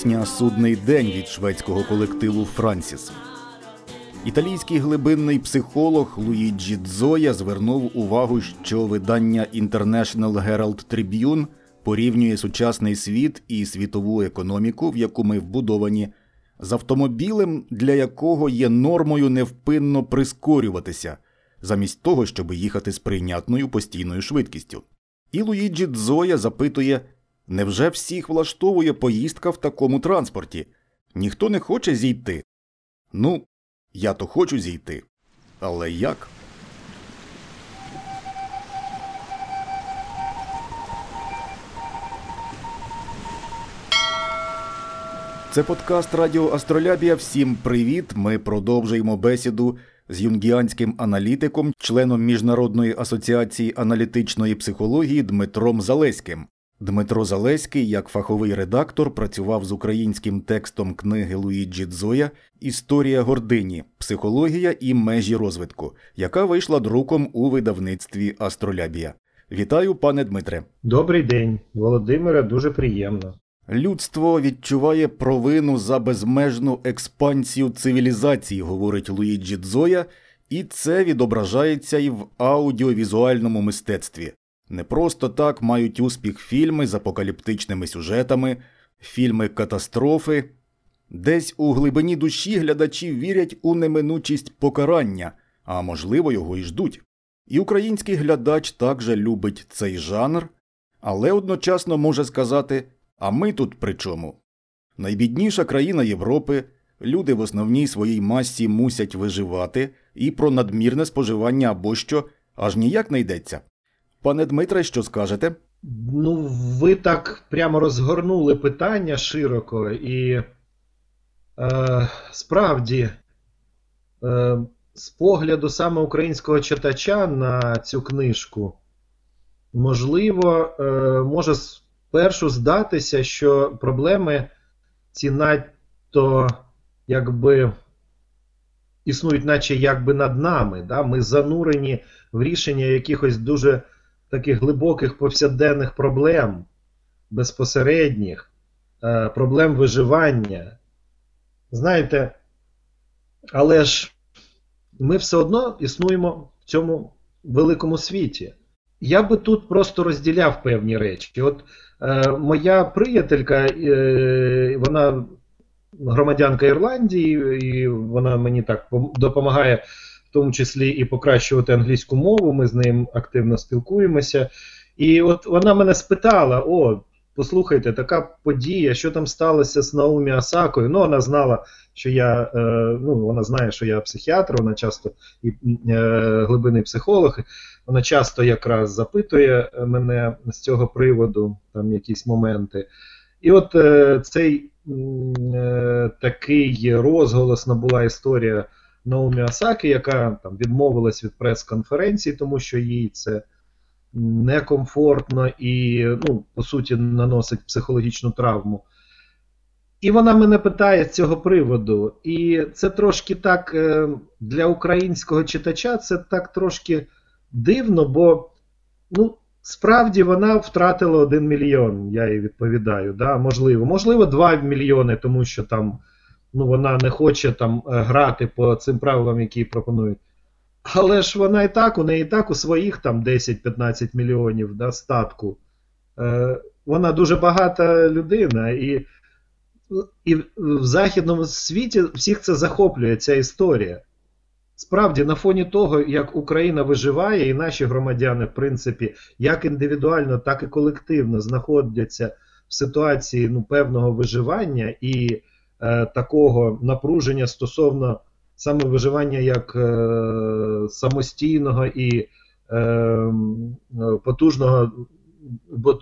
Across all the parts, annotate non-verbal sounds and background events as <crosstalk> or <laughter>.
пісня Судний день від шведського колективу Франсіс. Італійський глибинний психолог Луїджі Дзоя звернув увагу, що видання International Herald Tribune порівнює сучасний світ і світову економіку, в яку ми вбудовані, з автомобілем, для якого є нормою невпинно прискорюватися, замість того, щоб їхати з прийнятною постійною швидкістю. І Луїджі Дзоя запитує, невже всіх влаштовує поїздка в такому транспорті? Ніхто не хоче зійти. Ну, я то хочу зійти. Але як? Це подкаст Радіо Астролябія. Всім привіт! Ми продовжуємо бесіду з юнгіанським аналітиком, членом Міжнародної асоціації аналітичної психології Дмитром Залеським. Дмитро Залеський, як фаховий редактор, працював з українським текстом книги Луїджі Дзоя Історія гордині, психологія і межі розвитку, яка вийшла друком у видавництві Астролябія. Вітаю, пане Дмитре. Добрий день, Володимире. Дуже приємно. Людство відчуває провину за безмежну експансію цивілізації, говорить Луїджі Дзоя, і це відображається і в аудіовізуальному мистецтві. Не просто так мають успіх фільми з апокаліптичними сюжетами, фільми катастрофи. Десь у глибині душі глядачі вірять у неминучість покарання, а можливо, його і ждуть. І український глядач також любить цей жанр, але одночасно може сказати а ми тут при чому? Найбідніша країна Європи, люди в основній своїй масі мусять виживати, і про надмірне споживання або що аж ніяк не йдеться. Пане Дмитре, що скажете? Ну, ви так прямо розгорнули питання широко, і е, справді, е, з погляду саме українського читача на цю книжку, можливо, е, може спершу здатися, що проблеми ці надто якби існують, наче якби над нами. Да? Ми занурені в рішення якихось дуже таких глибоких повсякденних проблем, безпосередніх, е, проблем виживання. Знаєте, але ж ми все одно існуємо в цьому великому світі. Я би тут просто розділяв певні речі. От е, моя приятелька, е, вона громадянка Ірландії, і вона мені так допомагає в тому числі і покращувати англійську мову. Ми з ним активно спілкуємося. І от вона мене спитала: о, послухайте, така подія, що там сталося з Наумі Асакою. Ну, вона знала, що я е, ну, вона знає, що я психіатр, вона часто і е, глибинний психолог. Вона часто якраз запитує мене з цього приводу, там якісь моменти. І от е, цей е, такий розголосна була історія Наумі Асаки, яка там відмовилась від прес-конференції, тому що їй це некомфортно і, ну, по суті, наносить психологічну травму. І вона мене питає з цього приводу. І це трошки так е, для українського читача це так трошки дивно, бо ну, справді вона втратила 1 мільйон, я їй відповідаю. Да? Можливо, можливо, 2 мільйони, тому що там ну, вона не хоче там е, грати по цим правилам, які пропонують. Але ж вона і так, у неї і так у своїх там 10-15 мільйонів да, статку. Е, Вона дуже багата людина, і і в західному світі всіх це захоплює ця історія. Справді, на фоні того, як Україна виживає, і наші громадяни, в принципі, як індивідуально, так і колективно знаходяться в ситуації ну, певного виживання і такого напруження стосовно саме виживання як е, самостійного і е, потужного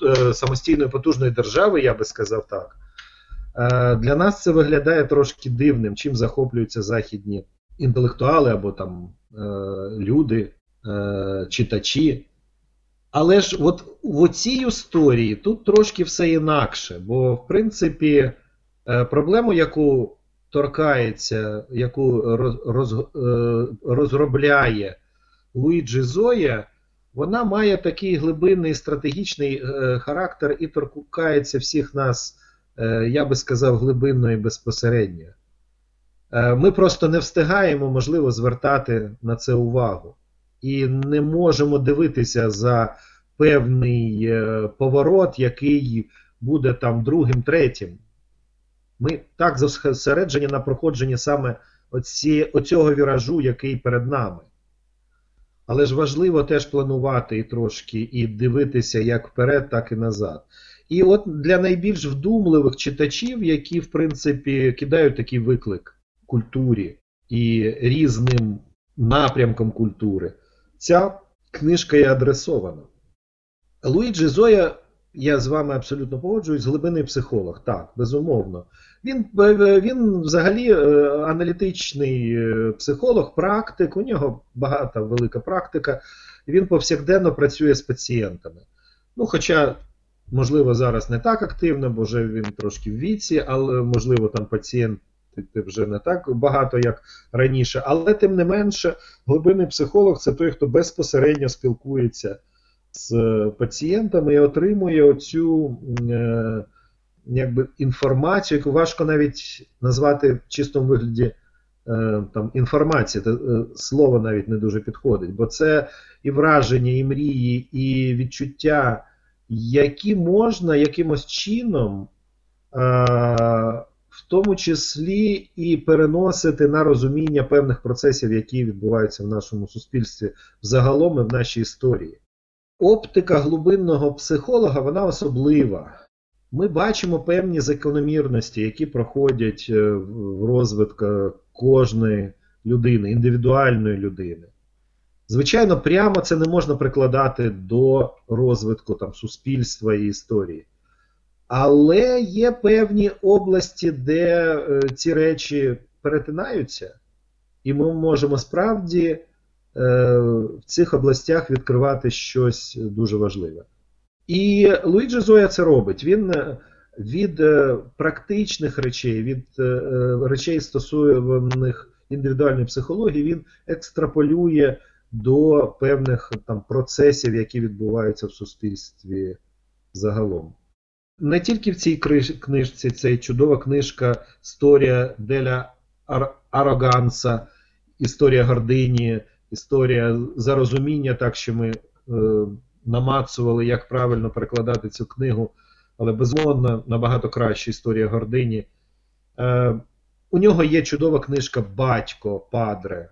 е, самостійної потужної держави, я би сказав так. Е, Для нас це виглядає трошки дивним, чим захоплюються західні інтелектуали або там е, люди, е, читачі. Але ж от в цій історії тут трошки все інакше, бо, в принципі, е, проблему, яку торкається, яку роз, е, розробляє Луїджі Зоя, вона має такий глибинний стратегічний е, характер і торкається всіх нас е, я би сказав, глибинно і безпосередньо. Е, ми просто не встигаємо, можливо, звертати на це увагу. І не можемо дивитися за певний е, поворот, який буде там другим, третім. Ми так зосереджені на проходженні саме оці, оцього віражу, який перед нами. Але ж важливо теж планувати і трошки і дивитися як вперед, так і назад. І от для найбільш вдумливих читачів, які, в принципі, кидають такий виклик культурі і різним напрямкам культури, ця книжка є адресована. Луїджі Зоя, я з вами абсолютно погоджуюсь, глибинний психолог, так, безумовно. Він він взагалі е, аналітичний е, психолог, практик, у нього багата велика практика, він повсякденно працює з пацієнтами. Ну, Хоча, можливо, зараз не так активно, бо вже він трошки в віці, але можливо там пацієнт вже не так багато, як раніше. Але тим не менше, глибинний психолог це той, хто безпосередньо спілкується з пацієнтами і отримує оцю е, якби, інформацію, яку важко навіть назвати в чистому вигляді е, там, інформація, е, слово навіть не дуже підходить, бо це і враження, і мрії, і відчуття, які можна якимось чином. Е, в тому числі і переносити на розуміння певних процесів, які відбуваються в нашому суспільстві загалом і в нашій історії. Оптика глибинного психолога вона особлива. Ми бачимо певні закономірності, які проходять е, в розвитку кожної людини, індивідуальної людини. Звичайно, прямо це не можна прикладати до розвитку там, суспільства і історії. Але є певні області, де е, ці речі перетинаються, і ми можемо справді е, в цих областях відкривати щось дуже важливе. І Луїджі Зоя це робить. Він е, від практичних речей, від речей, стосованих індивідуальної психології, він екстраполює до певних там процесів, які відбуваються в суспільстві загалом. Не тільки в цій книжці, це чудова книжка Історія Деля Ароганса, Історія гордині, історія зарозуміння, так що ми е, намацували, як правильно перекладати цю книгу, але безумовно набагато краще історія гордині. Е, У нього є чудова книжка Батько Падре.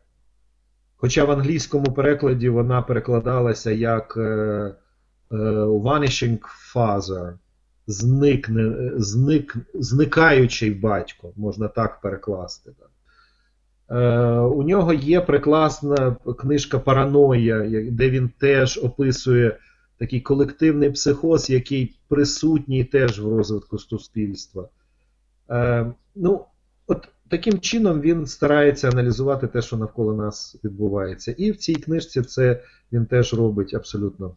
Хоча в англійському перекладі вона перекладалася як е, е, Vanishing Father зникне, зник, зникаючий батько, можна так перекласти. Е, У нього є прекрасна книжка Параноя, де він теж описує такий колективний психоз, який присутній теж в розвитку суспільства. Е, ну, от Таким чином він старається аналізувати те, що навколо нас відбувається. І в цій книжці це він теж робить абсолютно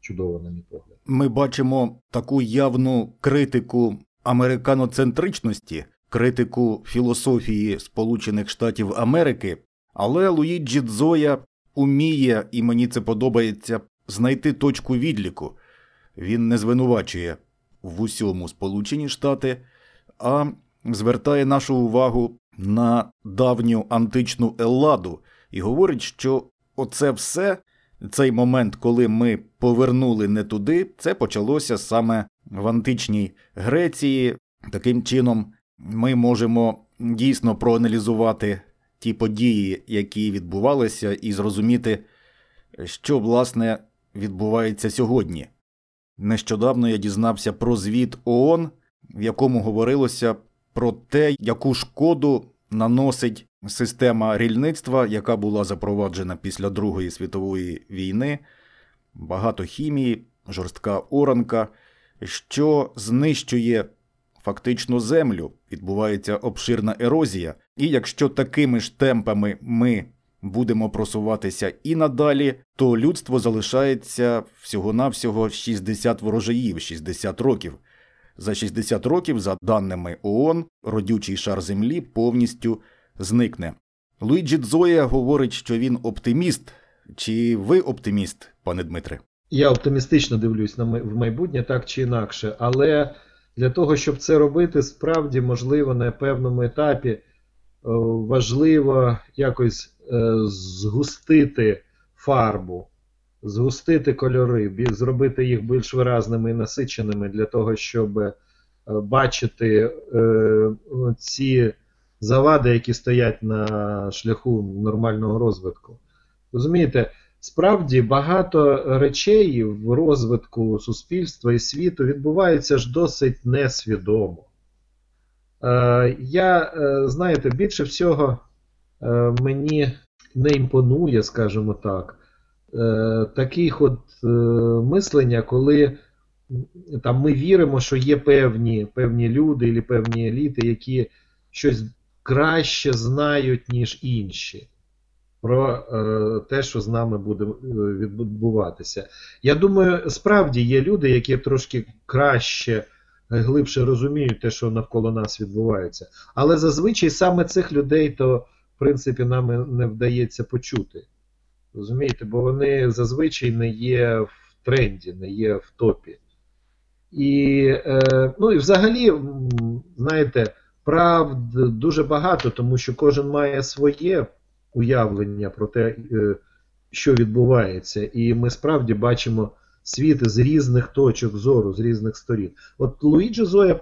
чудово, на мій погляд. Ми бачимо таку явну критику американоцентричності, критику філософії Сполучених Штатів Америки, але Луїджі Дзоя уміє, і мені це подобається, знайти точку відліку. Він не звинувачує в усьому Сполучені Штати, а звертає нашу увагу на давню античну Елладу і говорить, що оце все цей момент, коли ми повернули не туди, це почалося саме в античній Греції. Таким чином, ми можемо дійсно проаналізувати ті події, які відбувалися, і зрозуміти, що власне відбувається сьогодні. Нещодавно я дізнався про звіт ООН, в якому говорилося про те, яку шкоду наносить система рільництва, яка була запроваджена після Другої світової війни, багато хімії, жорстка оранка, що знищує фактично землю, відбувається обширна ерозія. І якщо такими ж темпами ми будемо просуватися і надалі, то людство залишається всього-навсього 60 ворожаїв, 60 років. За 60 років, за даними ООН, родючий шар Землі повністю зникне. Луїджі Дзоя говорить, що він оптиміст. Чи ви оптиміст, пане Дмитре? Я оптимістично дивлюсь на в майбутнє так чи інакше, але Для того, щоб це робити, справді можливо на певному етапі е, важливо якось згустити фарбу, згустити кольори, зробити їх більш виразними і насиченими для того, щоб е, бачити е, ці завади, які стоять на шляху нормального розвитку. Розумієте, справді багато речей в розвитку суспільства і світу відбувається ж досить несвідомо. Е, я, е, знаєте, більше всього е, мені не імпонує, скажімо так, е, таких от е, мислення, коли там ми віримо, що є певні, певні люди або певні еліти, які щось краще знають, ніж інші. Про е, те, що з нами буде е, відбуватися. Я думаю, справді є люди, які трошки краще, е, глибше розуміють те, що навколо нас відбувається. Але зазвичай саме цих людей, то, принципі, нам не вдається почути. Розумієте, бо вони зазвичай не є в тренді, не є в топі. І, е, ну, і взагалі, знаєте, правд дуже багато, тому що кожен має своє уявлення про те, е, що відбувається. І ми справді бачимо світ з різних точок зору, з різних сторін. От Луїджі Зоя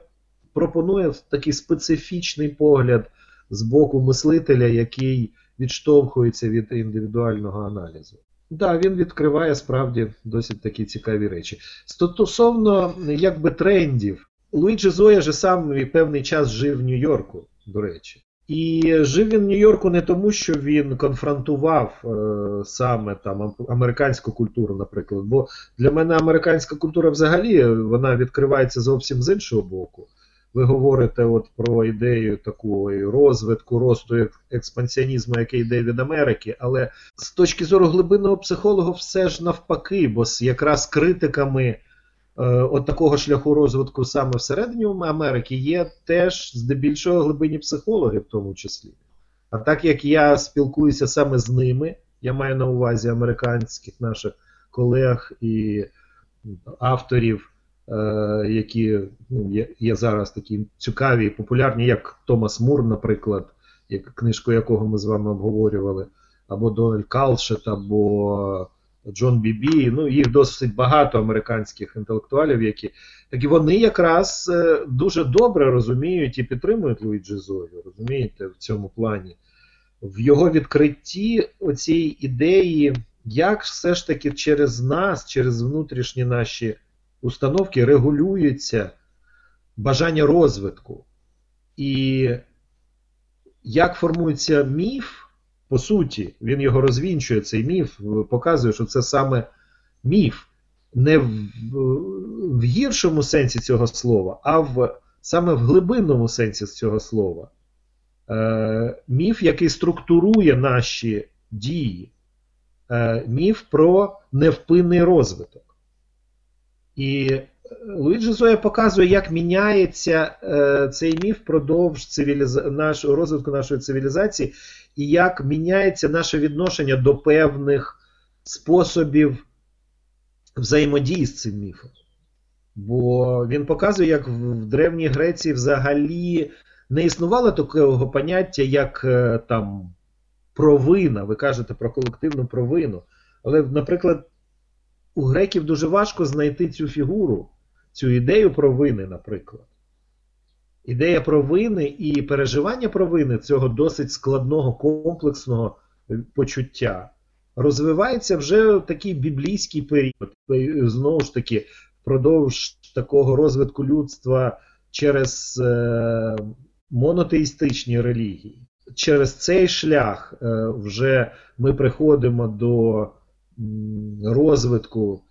пропонує такий специфічний погляд з боку мислителя, який відштовхується від індивідуального аналізу. Так, да, він відкриває справді досить такі цікаві речі. Стосовно якби трендів, Луїджі Зоя же сам певний час жив в Нью-Йорку, до речі. І жив він в Нью-Йорку не тому, що він конфронтував е, саме там американську культуру, наприклад. Бо для мене американська культура взагалі вона відкривається зовсім з іншого боку. Ви говорите от про ідею такої розвитку, росту експансіонізму, який йде від Америки, але з точки зору глибинного психолога, все ж навпаки, бо з якраз критиками е, от такого шляху розвитку саме всередині Америки є теж здебільшого глибинні психологи, в тому числі. А так як я спілкуюся саме з ними, я маю на увазі американських наших колег і авторів які ну, є, зараз такі цікаві і популярні, як Томас Мур, наприклад, як, книжку якого ми з вами обговорювали, або Дональд Калшет, або Джон Бібі. Ну, їх досить багато американських інтелектуалів, які так вони якраз дуже добре розуміють і підтримують Луїджі Зою, розумієте, в цьому плані. В його відкритті оцієї ідеї, як все ж таки через нас, через внутрішні наші установки регулюється бажання розвитку. І як формується міф, по суті, він його розвінчує, цей міф, показує, що це саме міф. Не в, в гіршому сенсі цього слова, а в саме в глибинному сенсі цього слова. Е, Міф, який структурує наші дії, е, міф про невпинний розвиток. І Луїджі Зоя показує, як міняється е, цей міф впродовж цивіліз... нашого розвитку нашої цивілізації, і як міняється наше відношення до певних способів взаємодії з цим міфом. Бо він показує, як в Древній Греції взагалі не існувало такого поняття, як е, там провина. Ви кажете про колективну провину. Але, наприклад, у греків дуже важко знайти цю фігуру, цю ідею провини, наприклад. Ідея провини і переживання провини цього досить складного комплексного почуття розвивається вже в такий біблійський період. Знову ж таки, впродовж такого розвитку людства через е, монотеїстичні релігії. Через цей шлях е, вже ми приходимо до розвитку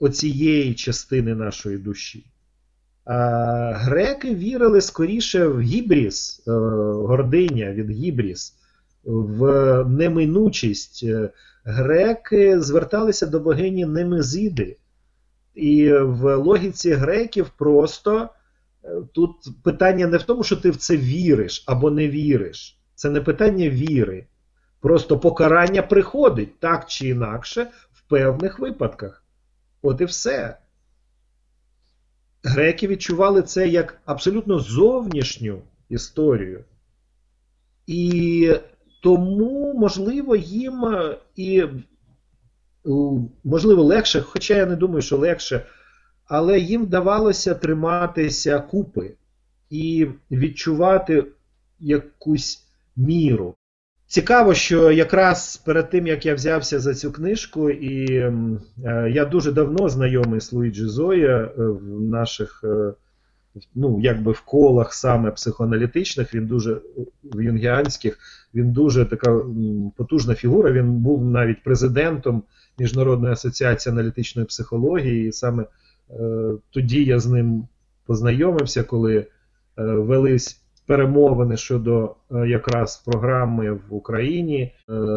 оцієї частини нашої душі. А Греки вірили скоріше в гібріс, е, гординя від гібріс, в неминучість. Греки зверталися до богині Немезиди. І в логіці греків просто е, тут питання не в тому, що ти в це віриш або не віриш. Це не питання віри. Просто покарання приходить так чи інакше в певних випадках. От і все. греки відчували це як абсолютно зовнішню історію. І тому, можливо, їм і можливо легше, хоча я не думаю, що легше, але їм вдавалося триматися купи і відчувати якусь міру. Цікаво, що якраз перед тим, як я взявся за цю книжку, і е, я дуже давно знайомий з Луїджі Зоя е, в наших, е, ну, якби в колах саме психоаналітичних, він дуже в юнгіанських, він дуже така потужна фігура. Він був навіть президентом Міжнародної асоціації аналітичної психології, і саме е, тоді я з ним познайомився, коли е, велись перемовини щодо е, якраз програми в Україні е,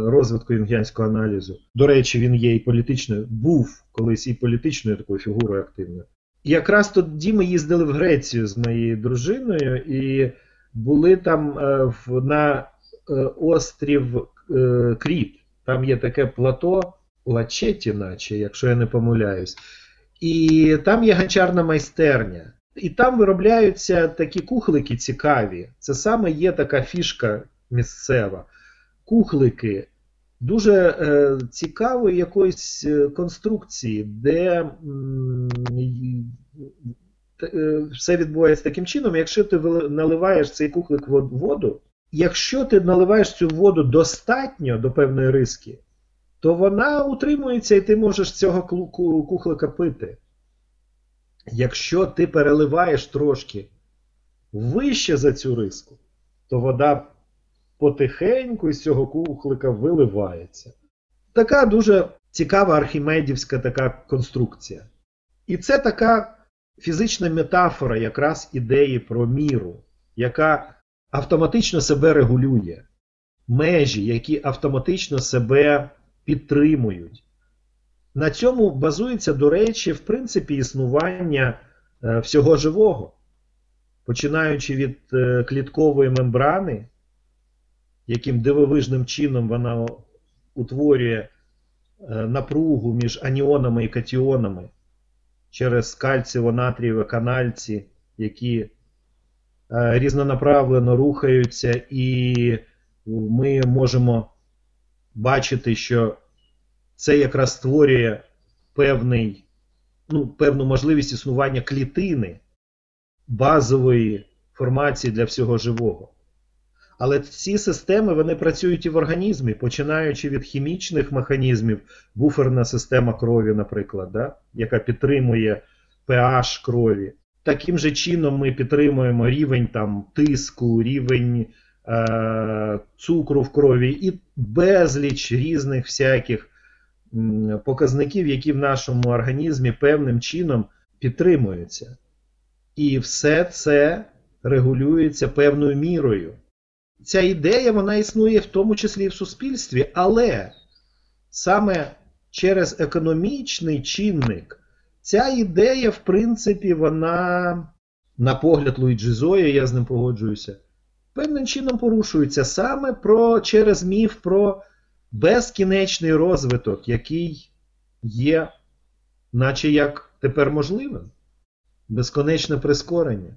розвитку юнгіанського аналізу. До речі, він є і політичною, був колись і політичною такою фігурою активною. І якраз тоді ми їздили в Грецію з моєю дружиною і були там е, на острів Кріт. Там є таке плато Лачеті, наче, якщо я не помиляюсь. І там є гончарна майстерня. І там виробляються такі кухлики цікаві. Це саме є така фішка місцева. Кухлики дуже е, цікавої якоїсь е, конструкції, де е, все відбувається таким чином, якщо ти наливаєш цей кухлик в воду, якщо ти наливаєш цю воду достатньо до певної риски, то вона утримується і ти можеш цього кухлика пити. Якщо ти переливаєш трошки вище за цю риску, то вода потихеньку із цього кухлика виливається. Така дуже цікава архімедівська така конструкція. І це така фізична метафора якраз ідеї про міру, яка автоматично себе регулює. Межі, які автоматично себе підтримують. На цьому базується, до речі, в принципі, існування е, всього живого. Починаючи від е, кліткової мембрани, яким дивовижним чином вона утворює е, напругу між аніонами і катіонами через кальціво-натрієві канальці, які різнонаправлено рухаються, і ми можемо бачити, що це якраз створює певний, ну, певну можливість існування клітини базової формації для всього живого. Але ці системи вони працюють і в організмі, починаючи від хімічних механізмів, буферна система крові, наприклад, да, яка підтримує pH крові. Таким же чином ми підтримуємо рівень там, тиску, рівень е, цукру в крові і безліч різних всяких показників, які в нашому організмі певним чином підтримуються. І все це регулюється певною мірою. Ця ідея вона існує в тому числі і в суспільстві, але саме через економічний чинник ця ідея, в принципі, вона, на погляд Луїджі Зоя, я з ним погоджуюся, певним чином порушується саме про, через міф про безкінечний розвиток, який є, наче як тепер можливим, безконечне прискорення.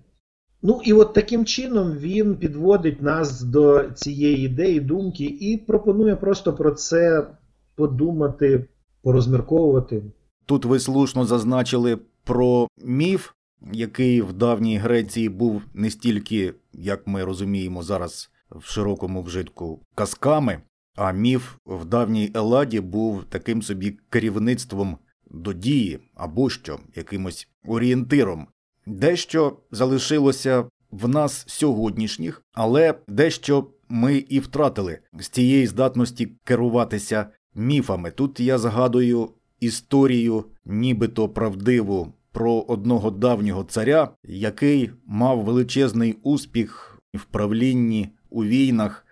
Ну і от таким чином він підводить нас до цієї ідеї, думки і пропонує просто про це подумати, порозмірковувати. Тут ви слушно зазначили про міф, який в давній Греції був не стільки, як ми розуміємо зараз в широкому вжитку, казками, а міф в давній Еладі був таким собі керівництвом до дії або що, якимось орієнтиром. Дещо залишилося в нас сьогоднішніх, але дещо ми і втратили з цієї здатності керуватися міфами. Тут я згадую історію, нібито правдиву, про одного давнього царя, який мав величезний успіх в правлінні у війнах.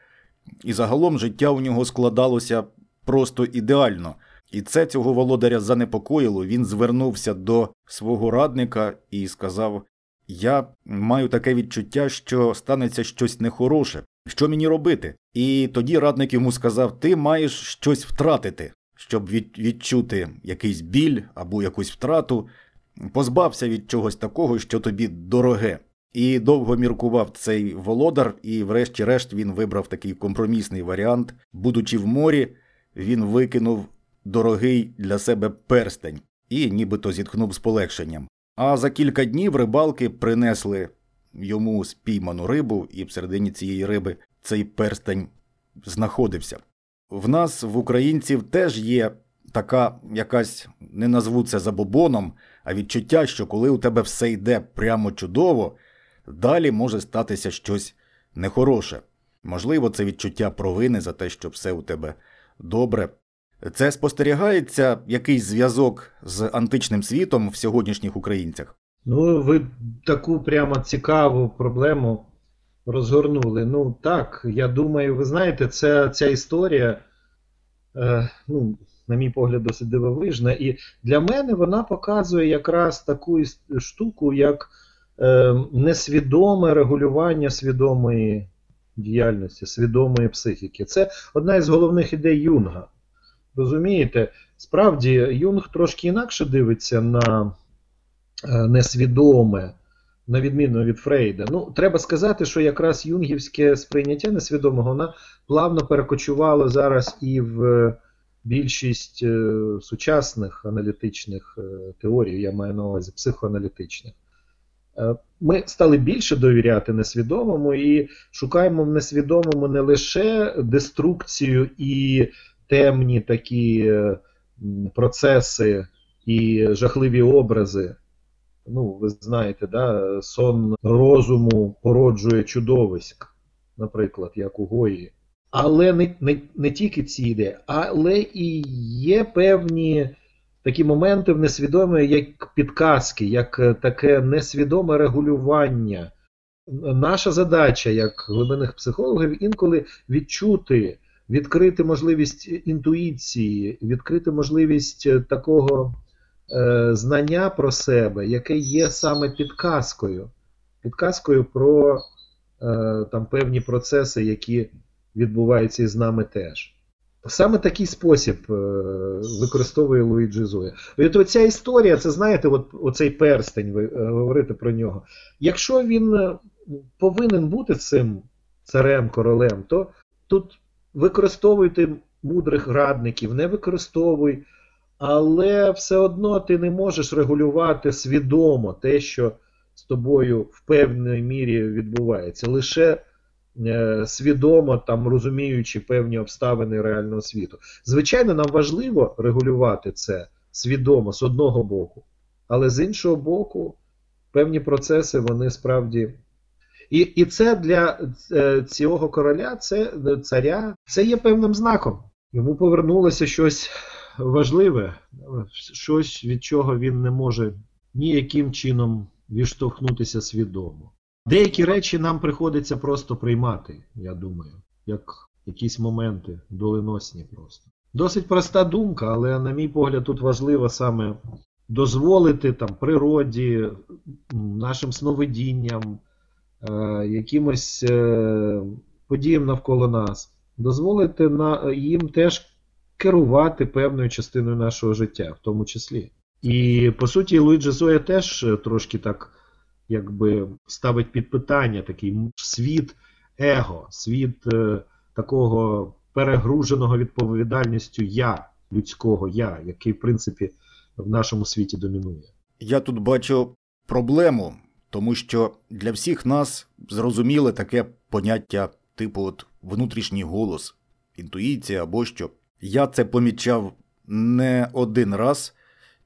І загалом життя у нього складалося просто ідеально. І це цього володаря занепокоїло. Він звернувся до свого радника і сказав: Я маю таке відчуття, що станеться щось нехороше. Що мені робити? І тоді радник йому сказав: Ти маєш щось втратити, щоб відчути якийсь біль або якусь втрату. позбався від чогось такого, що тобі дороге. І довго міркував цей володар, і, врешті-решт, він вибрав такий компромісний варіант. Будучи в морі, він викинув дорогий для себе перстень і нібито зітхнув з полегшенням. А за кілька днів рибалки принесли йому спійману рибу, і всередині цієї риби цей перстень знаходився. В нас, в українців, теж є така якась, не назву це забобоном, а відчуття, що коли у тебе все йде прямо чудово, далі може статися щось нехороше. Можливо, це відчуття провини за те, що все у тебе добре. Це спостерігається якийсь зв'язок з античним світом в сьогоднішніх українцях. Ну, ви таку прямо цікаву проблему розгорнули. Ну так, я думаю, ви знаєте, це, ця історія, е, ну, на мій погляд, досить дивовижна. І для мене вона показує якраз таку штуку, як несвідоме регулювання свідомої діяльності, свідомої психіки. Це одна із головних ідей Юнга. Розумієте, справді Юнг трошки інакше дивиться на е, несвідоме, на відміну від Фрейда. Ну, треба сказати, що якраз юнгівське сприйняття несвідомого вона плавно перекочувало зараз і в е, більшість е, сучасних аналітичних е, теорій, я маю на увазі психоаналітичних. Е, Ми стали більше довіряти несвідомому і шукаємо в несвідомому не лише деструкцію і темні такі е, процеси і жахливі образи. Ну, ви знаєте, да, сон розуму породжує чудовиськ, наприклад, як у Гої. Але не, не, не тільки ці ідеї, але і є певні такі моменти в несвідомі, як підказки, як е, таке несвідоме регулювання. Наша задача, як глибинних психологів, інколи відчути, відкрити можливість інтуїції, відкрити можливість е, такого е, знання про себе, яке є саме підказкою. Підказкою про е, там, певні процеси, які відбуваються із нами теж. Саме такий спосіб е, використовує Луїджі Зоя. І от оця історія, це знаєте, от, оцей перстень, ви е, говорите про нього. Якщо він е, повинен бути цим царем, королем, то тут використовуйте мудрих радників, не використовуй, але все одно ти не можеш регулювати свідомо те, що з тобою в певній мірі відбувається. Лише свідомо там розуміючи певні обставини реального світу. Звичайно, нам важливо регулювати це свідомо з одного боку, але з іншого боку, певні процеси вони справді. І, і це для е, цього короля, це е, царя, це є певним знаком. Йому повернулося щось важливе, щось, від чого він не може ніяким чином відштовхнутися свідомо. Деякі речі нам приходиться просто приймати, я думаю, як якісь моменти доленосні просто. Досить проста думка, але, на мій погляд, тут важливо саме дозволити там природі, нашим сновидінням, е, якимось е, подіям навколо нас, дозволити на, їм теж керувати певною частиною нашого життя, в тому числі. І по суті, Луїджі Зоя теж трошки так якби ставить під питання такий світ его, світ е, такого перегруженого відповідальністю я, людського я, який, в принципі, в нашому світі домінує. Я тут бачу проблему, тому що для всіх нас зрозуміле таке поняття типу от внутрішній голос, інтуїція або що. Я це помічав не один раз,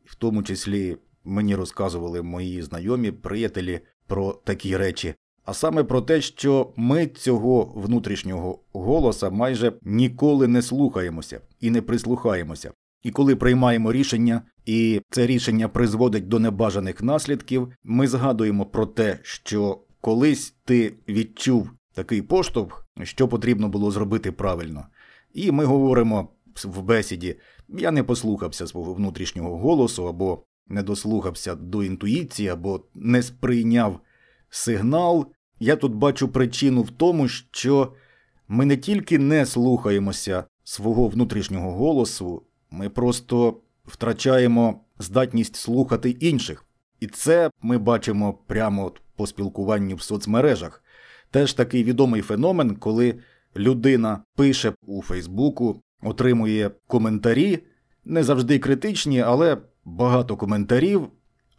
в тому числі мені розказували мої знайомі, приятелі про такі речі. А саме про те, що ми цього внутрішнього голоса майже ніколи не слухаємося і не прислухаємося. І коли приймаємо рішення, і це рішення призводить до небажаних наслідків, ми згадуємо про те, що колись ти відчув такий поштовх, що потрібно було зробити правильно. І ми говоримо в бесіді: я не послухався свого внутрішнього голосу, або не дослухався до інтуїції, або не сприйняв сигнал. Я тут бачу причину в тому, що ми не тільки не слухаємося свого внутрішнього голосу, ми просто втрачаємо здатність слухати інших. І це ми бачимо прямо по спілкуванню в соцмережах. Теж такий відомий феномен, коли людина пише у Фейсбуку, отримує коментарі, не завжди критичні, але багато коментарів.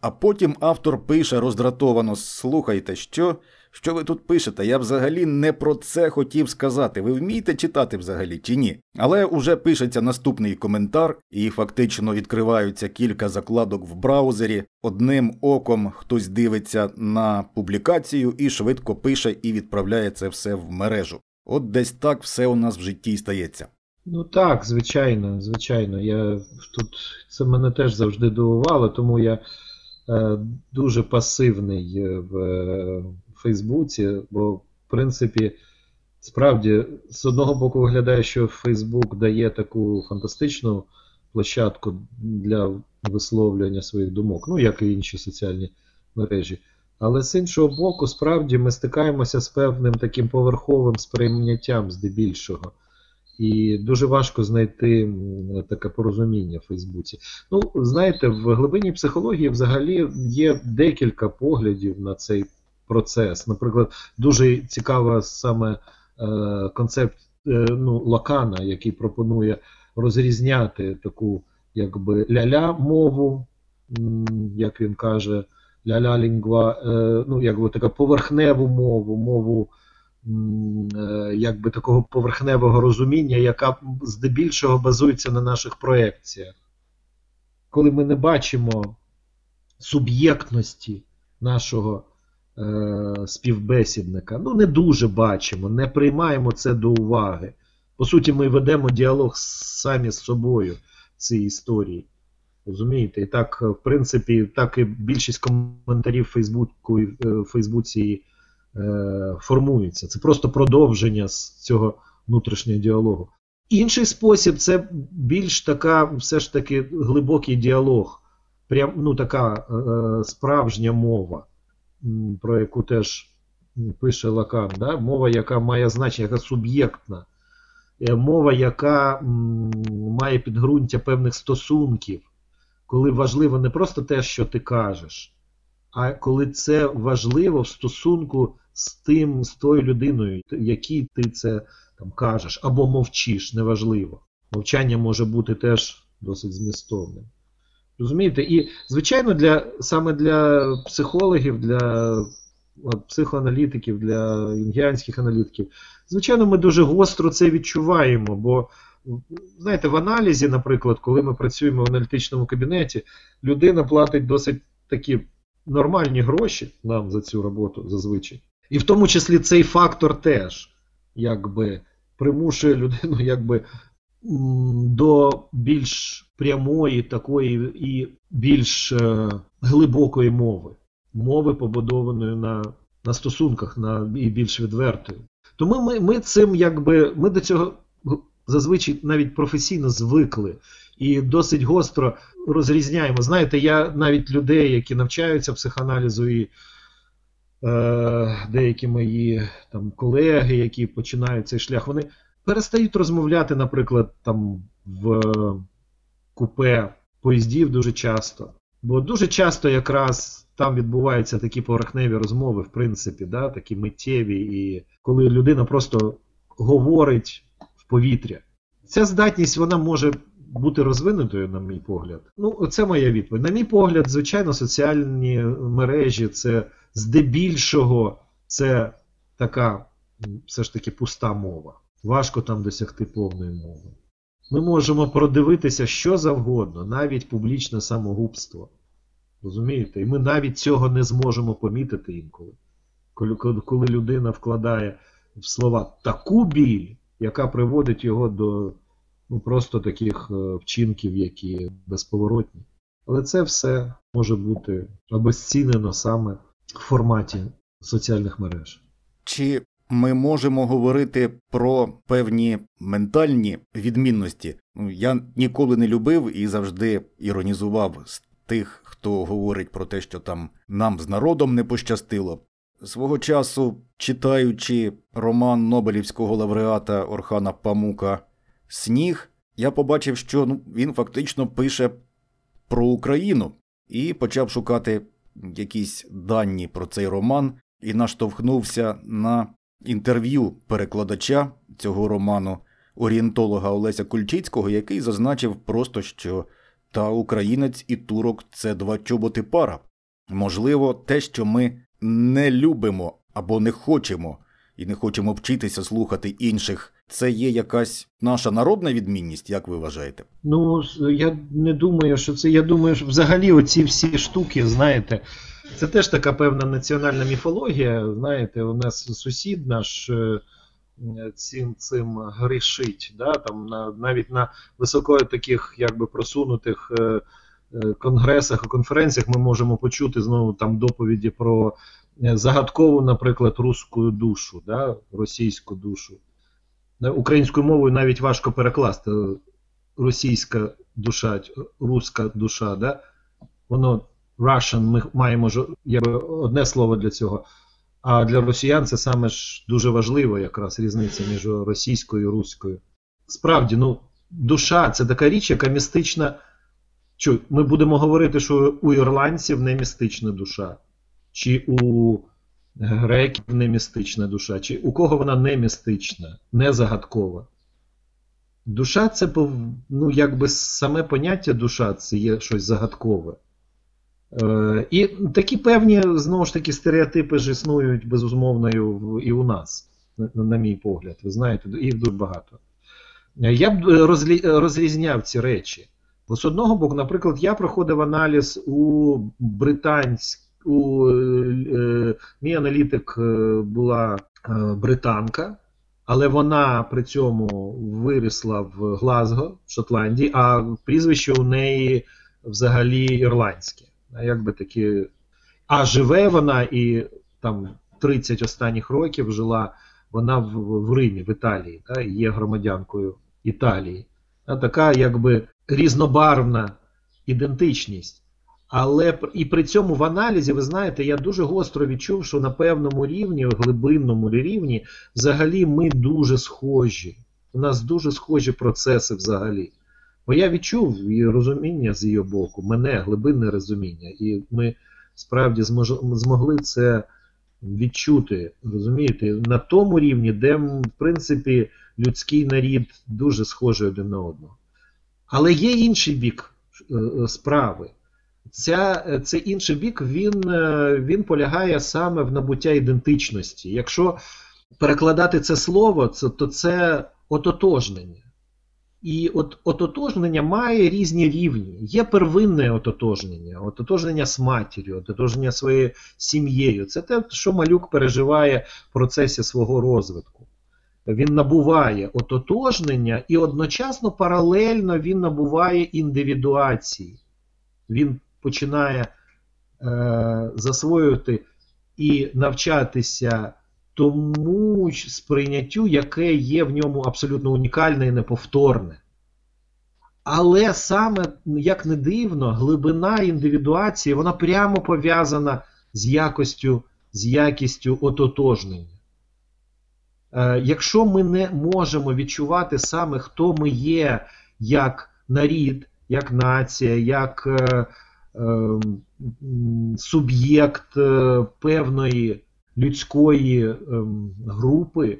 А потім автор пише роздратовано: слухайте, що що ви тут пишете? Я взагалі не про це хотів сказати. Ви вмієте читати взагалі чи ні? Але уже пишеться наступний коментар, і фактично відкриваються кілька закладок в браузері. Одним оком хтось дивиться на публікацію і швидко пише і відправляє це все в мережу. От десь так все у нас в житті стається. Ну так, звичайно, звичайно. Я тут це мене теж завжди дивувало, тому я е, дуже пасивний в е, Фейсбуці, бо, в принципі, справді, з одного боку, виглядає, що Фейсбук дає таку фантастичну площадку для висловлювання своїх думок, ну, як і інші соціальні мережі. Але з іншого боку, справді ми стикаємося з певним таким поверховим сприйняттям здебільшого. І дуже важко знайти таке порозуміння в Фейсбуці. Ну, знаєте, в глибині психології взагалі є декілька поглядів на цей процес. Наприклад, дуже цікава саме е, концепт е, ну, Лакана, який пропонує розрізняти таку якби ля-ля мову, як він каже, ля-ля лінгва, е, ну, якби така поверхневу мову, мову. Е, якби такого поверхневого розуміння, яка здебільшого базується на наших проекціях. Коли ми не бачимо суб'єктності нашого е, співбесідника, ну не дуже бачимо, не приймаємо це до уваги. По суті, ми ведемо діалог самі з собою в цій історії. Розумієте? І так, в принципі, так і більшість коментарів в Фейсбуку, е, Фейсбуці формується. Це просто продовження цього внутрішнього діалогу. Інший спосіб це більш така, все ж таки, глибокий діалог, прям, ну, така е, справжня мова, про яку теж пише Лакан. Да? Мова, яка має значення, яка суб'єктна, е, мова, яка м, має підґрунтя певних стосунків, коли важливо не просто те, що ти кажеш, а коли це важливо в стосунку з тим, з тою людиною, якій ти це там кажеш, або мовчиш, неважливо. Мовчання може бути теж досить змістовним. Розумієте? І, звичайно, для, саме для психологів, для психоаналітиків, для інгіанських аналітиків, звичайно, ми дуже гостро це відчуваємо. Бо, знаєте, в аналізі, наприклад, коли ми працюємо в аналітичному кабінеті, людина платить досить такі нормальні гроші нам за цю роботу зазвичай. І в тому числі цей фактор теж якби примушує людину <laughs> якби до більш прямої такої і більш е, глибокої мови, мови, побудованої на на стосунках, на і більш відвертої. Тому ми ми цим якби ми до цього зазвичай навіть професійно звикли і досить гостро розрізняємо. Знаєте, я навіть людей, які навчаються психоаналізу, і е, деякі мої там колеги, які починають цей шлях, вони перестають розмовляти, наприклад, там в купе поїздів дуже часто. Бо дуже часто якраз там відбуваються такі поверхневі розмови, в принципі, да, такі миттєві, і коли людина просто говорить в повітря. Ця здатність вона може бути розвинутою, на мій погляд. Ну, це моя відповідь. На мій погляд, звичайно, соціальні мережі це здебільшого це така все ж таки пуста мова. Важко там досягти повної мови. Ми можемо продивитися що завгодно, навіть публічне самогубство. Розумієте? І ми навіть цього не зможемо помітити інколи. Коли, людина вкладає в слова таку біль, яка приводить його до ну, просто таких е, вчинків, які безповоротні. Але це все може бути обезцінено саме в форматі соціальних мереж. Чи ми можемо говорити про певні ментальні відмінності? Ну, я ніколи не любив і завжди іронізував з тих, хто говорить про те, що там нам з народом не пощастило. Свого часу, читаючи роман Нобелівського лауреата Орхана Памука Сніг, я побачив, що ну, він фактично пише про Україну і почав шукати якісь дані про цей роман і наштовхнувся на інтерв'ю перекладача цього роману, орієнтолога Олеся Кульчицького, який зазначив просто, що та українець і турок це два чоботи пара. Можливо, те, що ми не любимо або не хочемо, і не хочемо вчитися слухати інших, це є якась наша народна відмінність, як ви вважаєте? Ну, я не думаю, що це. Я думаю, що взагалі оці всі штуки, знаєте, це теж така певна національна міфологія. Знаєте, у нас сусід наш е, цим цим грішить. Да? Там на, Навіть на високо таких якби просунутих е, е, конгресах і конференціях ми можемо почути знову там доповіді про загадкову, наприклад, русську душу, да? російську душу. Українською мовою навіть важко перекласти російська душа, руська душа. Да? Воно Russian, ми маємо якби, одне слово для цього. А для росіян це саме ж дуже важливо, якраз різниця між російською і руською. Справді, ну, душа це така річ, яка містична. Що, Ми будемо говорити, що у ірландців не містична душа, чи у греків не містична душа, чи у кого вона не містична, не загадкова. Душа це ну, якби саме поняття душа це є щось загадкове. Е, І такі певні, знову ж таки, стереотипи ж існують безумовно і у нас, на, мій погляд. Ви знаєте, їх дуже багато. Я б розлі, розрізняв ці речі. Бо з одного боку, наприклад, я проходив аналіз у британській у е, мій аналітик е, була е, британка, але вона при цьому вирісла в Глазго, в Шотландії, а прізвище у неї взагалі ірландське. Якби такі... А живе вона і там 30 останніх років жила вона в, в Римі, в Італії, та, є громадянкою Італії. Така якби різнобарвна ідентичність. Але і при цьому в аналізі, ви знаєте, я дуже гостро відчув, що на певному рівні, глибинному рівні, взагалі ми дуже схожі. У нас дуже схожі процеси взагалі. Бо я відчув і розуміння з її боку, мене глибинне розуміння. І ми справді змогли це відчути, розумієте, на тому рівні, де, в принципі, людський нарід дуже схожий один на одного. Але є інший бік е, справи. Ця, е, Цей інший бік він, е, він полягає саме в набуття ідентичності. Якщо перекладати це слово, то це ототожнення. І от ототожнення має різні рівні. Є первинне ототожнення, ототожнення з матір'ю, ототожнення своєю сім'єю. Це те, що малюк переживає в процесі свого розвитку. Він набуває ототожнення і одночасно паралельно він набуває індивідуації. Він починає е, засвоювати і навчатися тому сприйняттю, яке є в ньому абсолютно унікальне і неповторне. Але саме, як не дивно, глибина індивідуації вона прямо пов'язана з якістю, з якістю ототожнення. Е, Якщо ми не можемо відчувати саме, хто ми є як нарід, як нація, як е, суб'єкт е, певної людської е, групи,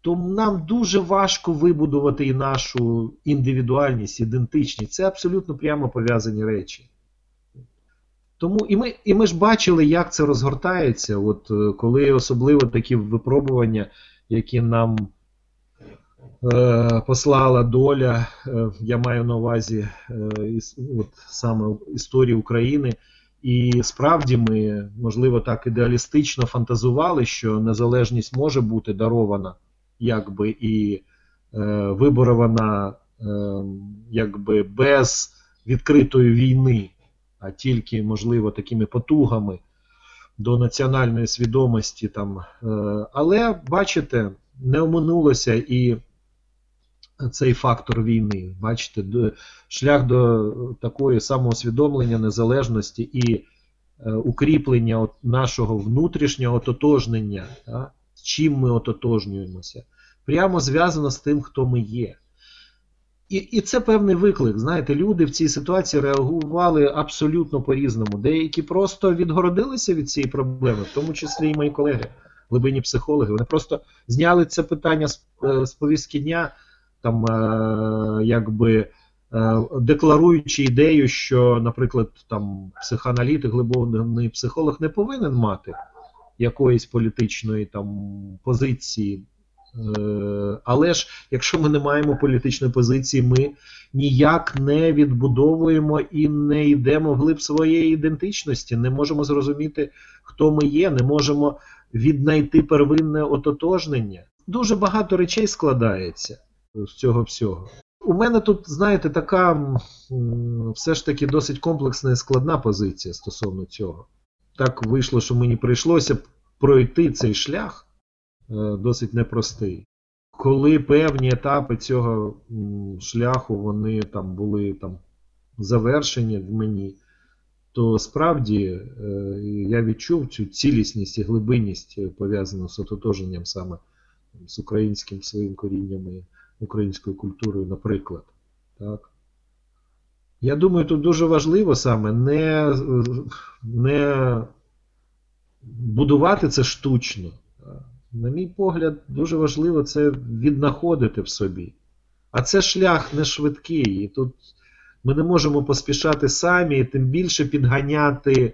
то нам дуже важко вибудувати і нашу індивідуальність, ідентичність. Це абсолютно прямо пов'язані речі. Тому і ми і ми ж бачили, як це розгортається, от е, коли особливо такі випробування, які нам послала доля, е, я маю на увазі е, от, саме історії України. І справді ми, можливо, так ідеалістично фантазували, що незалежність може бути дарована, якби і е, виборована е, якби без відкритої війни, а тільки, можливо, такими потугами до національної свідомості. там. Е, але, бачите, не оминулося і цей фактор війни. Бачите, шлях до такої самоусвідомлення, незалежності і е, укріплення нашого внутрішнього ототожнення, да, з чим ми ототожнюємося, прямо зв'язано з тим, хто ми є. І і це певний виклик. Знаєте, люди в цій ситуації реагували абсолютно по-різному. Деякі просто відгородилися від цієї проблеми, в тому числі і мої колеги, глибинні психологи. Вони просто зняли це питання з, е, з повістки дня, там е, якби е, декларуючи ідею, що, наприклад, там психоаналітик, глибинний психолог не повинен мати якоїсь політичної там позиції. Е, але ж, якщо ми не маємо політичної позиції, ми ніяк не відбудовуємо і не йдемо вглиб своєї ідентичності, не можемо зрозуміти, хто ми є, не можемо віднайти первинне ототожнення. Дуже багато речей складається з цього всього. У мене тут, знаєте, така все ж таки досить комплексна і складна позиція стосовно цього. Так вийшло, що мені прийшлося пройти цей шлях. Е, досить непростий. Коли певні етапи цього шляху вони там були там завершені в мені, то справді е, я відчув цю цілісність і глибинність пов'язану з ототоженням саме з українським своїм корінням українською культурою, наприклад. Так. Я думаю, тут дуже важливо саме не не будувати це штучно. На мій погляд, дуже важливо це віднаходити в собі. А це шлях не швидкий. І тут ми не можемо поспішати самі, і тим більше підганяти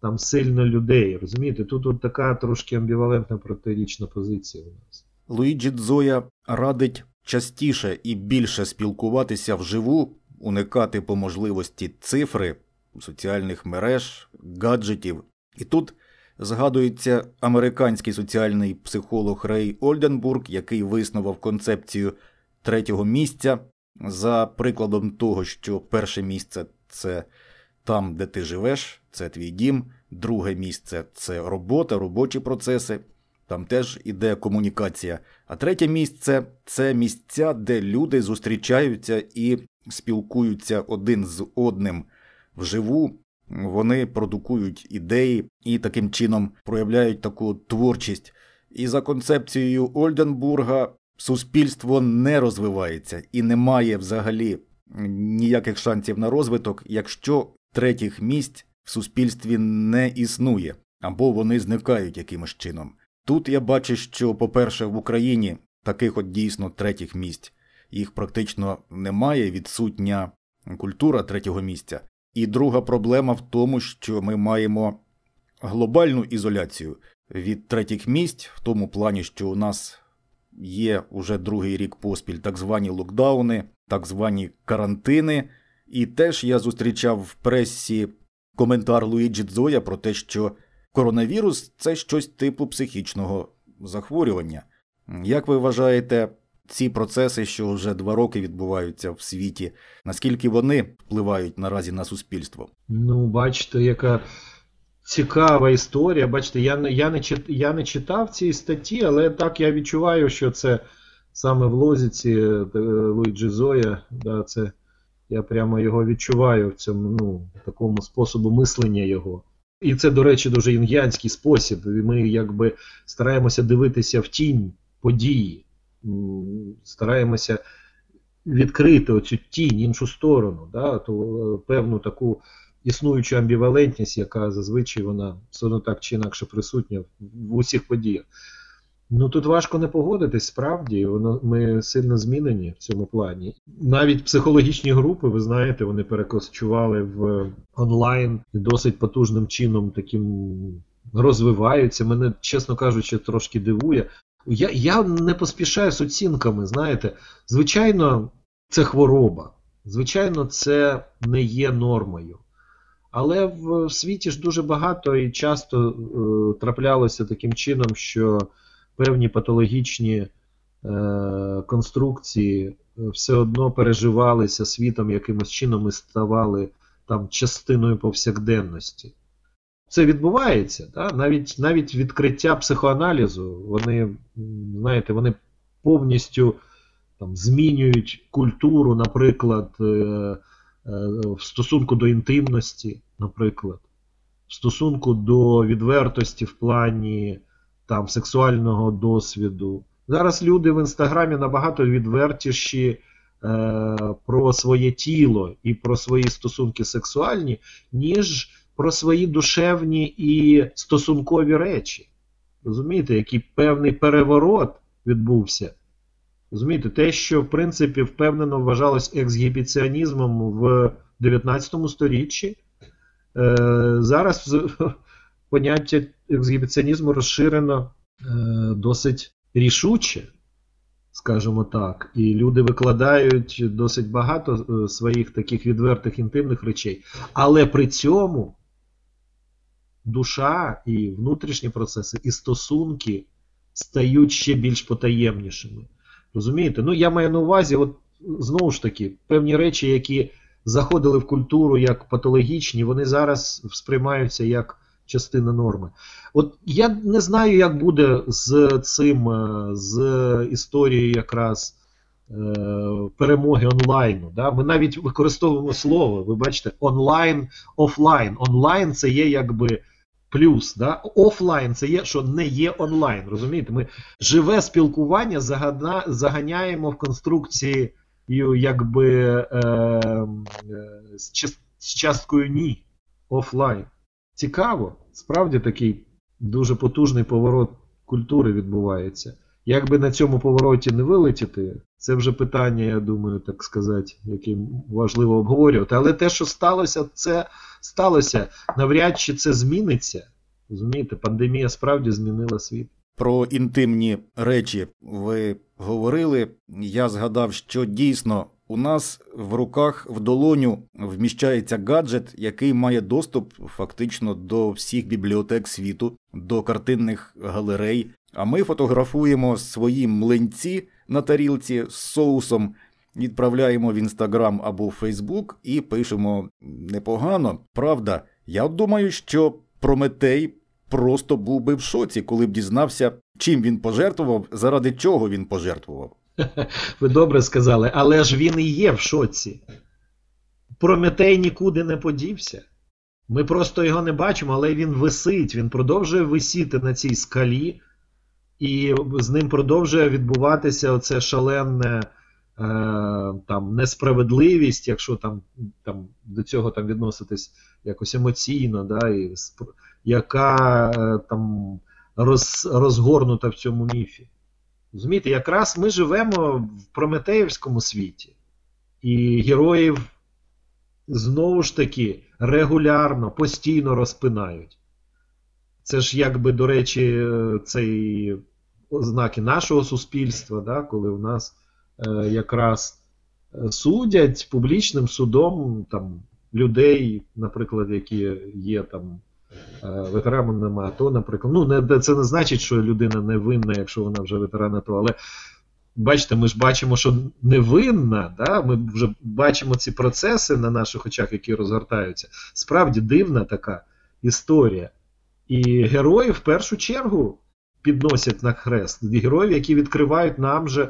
там сильно людей. Розумієте, тут от така трошки амбівалентна протирічна позиція у нас. Луїджі Дзоя радить частіше і більше спілкуватися вживу, уникати по можливості цифри, соціальних мереж, гаджетів. І тут згадується американський соціальний психолог Рей Ольденбург, який виснував концепцію третього місця за прикладом того, що перше місце це там, де ти живеш, це твій дім, друге місце це робота, робочі процеси. Там теж іде комунікація. А третє місце це місця, де люди зустрічаються і спілкуються один з одним вживу, вони продукують ідеї і таким чином проявляють таку творчість. І за концепцією Ольденбурга суспільство не розвивається і не має взагалі ніяких шансів на розвиток, якщо третіх місць в суспільстві не існує або вони зникають якимось чином. Тут я бачу, що, по-перше, в Україні таких от дійсно третіх місць їх практично немає, відсутня культура третього місця. І друга проблема в тому, що ми маємо глобальну ізоляцію від третіх місць, в тому плані, що у нас є уже другий рік поспіль так звані локдауни, так звані карантини. І теж я зустрічав в пресі коментар Луїджі Дзоя про те, що коронавірус це щось типу психічного захворювання. Як ви вважаєте, ці процеси, що вже два роки відбуваються в світі, наскільки вони впливають наразі на суспільство? Ну, бачите, яка цікава історія. Бачите, я не я не, я не читав ці статті, але так я відчуваю, що це саме в лозіці е, Луїджі Зоя, да, це я прямо його відчуваю в цьому ну, такому способу мислення його. І це, до речі, дуже ін'янський спосіб. Ми якби стараємося дивитися в тінь події стараємося відкрити оцю тінь іншу сторону, да, то е, певну таку існуючу амбівалентність, яка зазвичай вона все одно так чи інакше присутня в усіх подіях. Ну тут важко не погодитись, справді, воно ми сильно змінені в цьому плані. Навіть психологічні групи, ви знаєте, вони перекочували в онлайн досить потужним чином таким розвиваються. Мене, чесно кажучи, трошки дивує. Я я не поспішаю з оцінками, знаєте. Звичайно, це хвороба. Звичайно, це не є нормою. Але в світі ж дуже багато і часто е, траплялося таким чином, що певні патологічні е, конструкції е, все одно переживалися світом якимось чином і ставали там частиною повсякденності. Це відбувається, да? навіть навіть відкриття психоаналізу, вони, знаєте, вони повністю там, змінюють культуру, наприклад, е, е, в стосунку до інтимності, наприклад, в стосунку до відвертості в плані там, сексуального досвіду. Зараз люди в інстаграмі набагато відвертіші про своє тіло і про свої стосунки сексуальні, ніж про свої душевні і стосункові речі. Розумієте, який певний переворот відбувся. Розумієте, те, що в принципі впевнено вважалось ексгібіціонізмом в 19 сторіччі, е, зараз поняття ексгібіціонізму розширено е, досить рішуче, скажімо так, і люди викладають досить багато е, своїх таких відвертих інтимних речей. Але при цьому душа і внутрішні процеси, і стосунки стають ще більш потаємнішими. Розумієте? Ну, я маю на увазі, от знову ж таки, певні речі, які заходили в культуру як патологічні, вони зараз сприймаються як частина норми. От я не знаю, як буде з цим, е, з історією якраз е, перемоги онлайну. Да? Ми навіть використовуємо слово, ви бачите, онлайн, офлайн. Онлайн це є якби плюс. Да? Офлайн це є, що не є онлайн. Розумієте? Ми живе спілкування загадна, заганяємо в конструкції якби е, е, з, з часткою ні. Офлайн. Цікаво, справді такий дуже потужний поворот культури відбувається. Як би на цьому повороті не вилетіти, це вже питання, я думаю, так сказати, яке важливо обговорювати. Але те, що сталося, це сталося. Навряд чи це зміниться. Розумієте, пандемія справді змінила світ. Про інтимні речі ви говорили. Я згадав, що дійсно у нас в руках в долоню вміщається гаджет, який має доступ фактично до всіх бібліотек світу, до картинних галерей. А ми фотографуємо свої млинці на тарілці з соусом, відправляємо в інстаграм або Фейсбук і пишемо непогано. Правда, я думаю, що Прометей просто був би в шоці, коли б дізнався, чим він пожертвував, заради чого він пожертвував. <laughs> Ви добре сказали, але ж він і є в шоці. Прометей нікуди не подівся. Ми просто його не бачимо, але він висить, він продовжує висіти на цій скалі, і з ним продовжує відбуватися оце шалене е, там, несправедливість, якщо там там до цього там відноситись якось емоційно, да, і, яка е, там роз, розгорнута в цьому міфі. Розумієте, якраз ми живемо в Прометеївському світі, і героїв знову ж таки регулярно, постійно розпинають. Це ж, якби, до речі, цей ознаки нашого суспільства, да, коли у нас е, якраз е, судять публічним судом там, людей, наприклад, які є там ветеранами АТО, наприклад. Ну, це не значить, що людина невинна, якщо вона вже ветеран АТО, але бачите, ми ж бачимо, що невинна, да? ми вже бачимо ці процеси на наших очах, які розгортаються. Справді дивна така історія. І герої в першу чергу підносять на хрест. Героїв, які відкривають нам же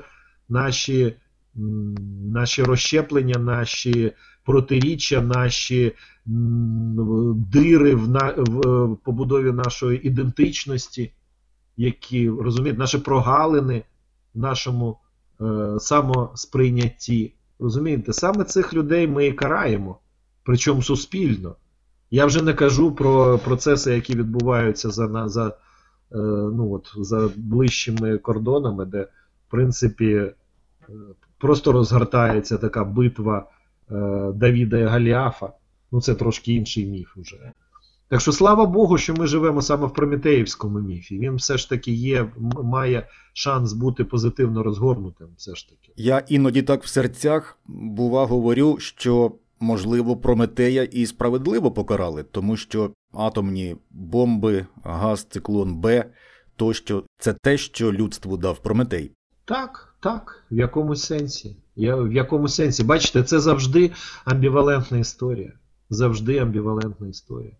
наші наші розщеплення, наші протиріччя, наші дири в, на, в побудові нашої ідентичності, які розумієте, наші прогалини в нашому е, самосприйнятті. Розумієте, саме цих людей ми і караємо, причому суспільно. Я вже не кажу про процеси, які відбуваються за за, е, ну от, за ближчими кордонами, де, в принципі, е, просто розгортається така битва е, Давіда і Галіафа. Ну, це трошки інший міф уже. Так що, слава Богу, що ми живемо саме в Прометеївському міфі. Він все ж таки є, має шанс бути позитивно розгорнутим. все ж таки. Я іноді так в серцях, бува, говорю, що, можливо, Прометея і справедливо покарали, тому що атомні бомби, газ, циклон Б тощо це те, що людству дав Прометей. Так, так, в якомусь сенсі. Я, В якому сенсі? Бачите, це завжди амбівалентна історія завжди амбівалентна історія.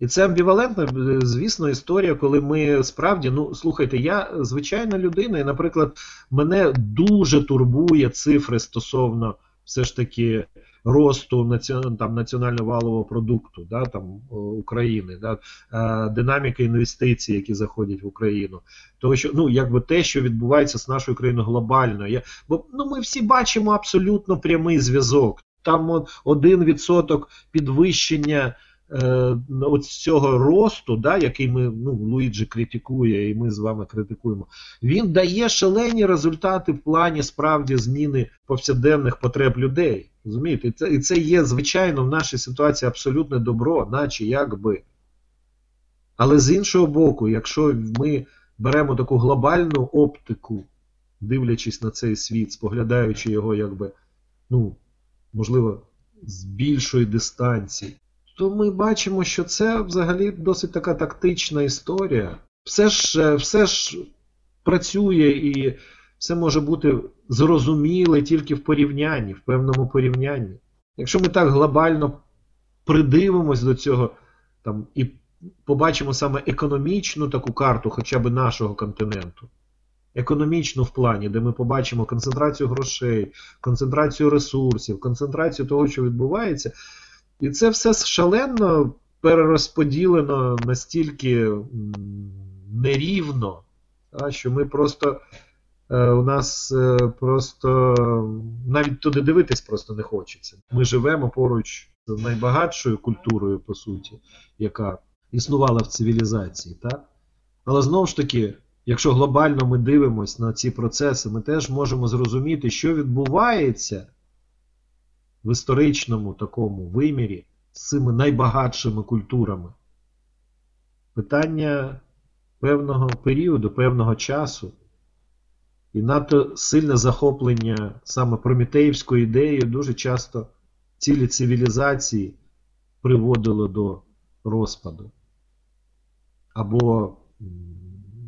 І це амбівалентна, звісно, історія, коли ми справді, ну, слухайте, я звичайна людина, і, наприклад, мене дуже турбує цифри стосовно все ж таки росту націон, там, національного валового продукту да, там, України, да, е, динаміки інвестицій, які заходять в Україну. Тому що ну, якби те, що відбувається з нашою країною глобально. Я, бо ну, ми всі бачимо абсолютно прямий зв'язок. Там один відсоток підвищення е, от цього росту, да, який ми ну, Луїджі критикує, і ми з вами критикуємо, він дає шалені результати в плані справді зміни повсякденних потреб людей. Розумієте? І це, і це є, звичайно, в нашій ситуації абсолютне добро, наче якби. Але з іншого боку, якщо ми беремо таку глобальну оптику, дивлячись на цей світ, споглядаючи його, якби, ну, можливо, з більшої дистанції, то ми бачимо, що це взагалі досить така тактична історія. Все ж, все ж працює і все може бути зрозуміле тільки в порівнянні, в певному порівнянні. Якщо ми так глобально придивимось до цього там, і побачимо саме економічну таку карту хоча б нашого континенту, економічну в плані, де ми побачимо концентрацію грошей, концентрацію ресурсів, концентрацію того, що відбувається, і це все шалено перерозподілено настільки нерівно, що ми просто. Е, у нас е, просто навіть туди дивитись просто не хочеться. Ми живемо поруч з найбагатшою культурою, по суті, яка існувала в цивілізації. так? Але знову ж таки, якщо глобально ми дивимося на ці процеси, ми теж можемо зрозуміти, що відбувається в історичному такому вимірі з цими найбагатшими культурами. Питання певного періоду, певного часу. І надто сильне захоплення саме Прометеївською ідеєю дуже часто цілі цивілізації приводило до розпаду або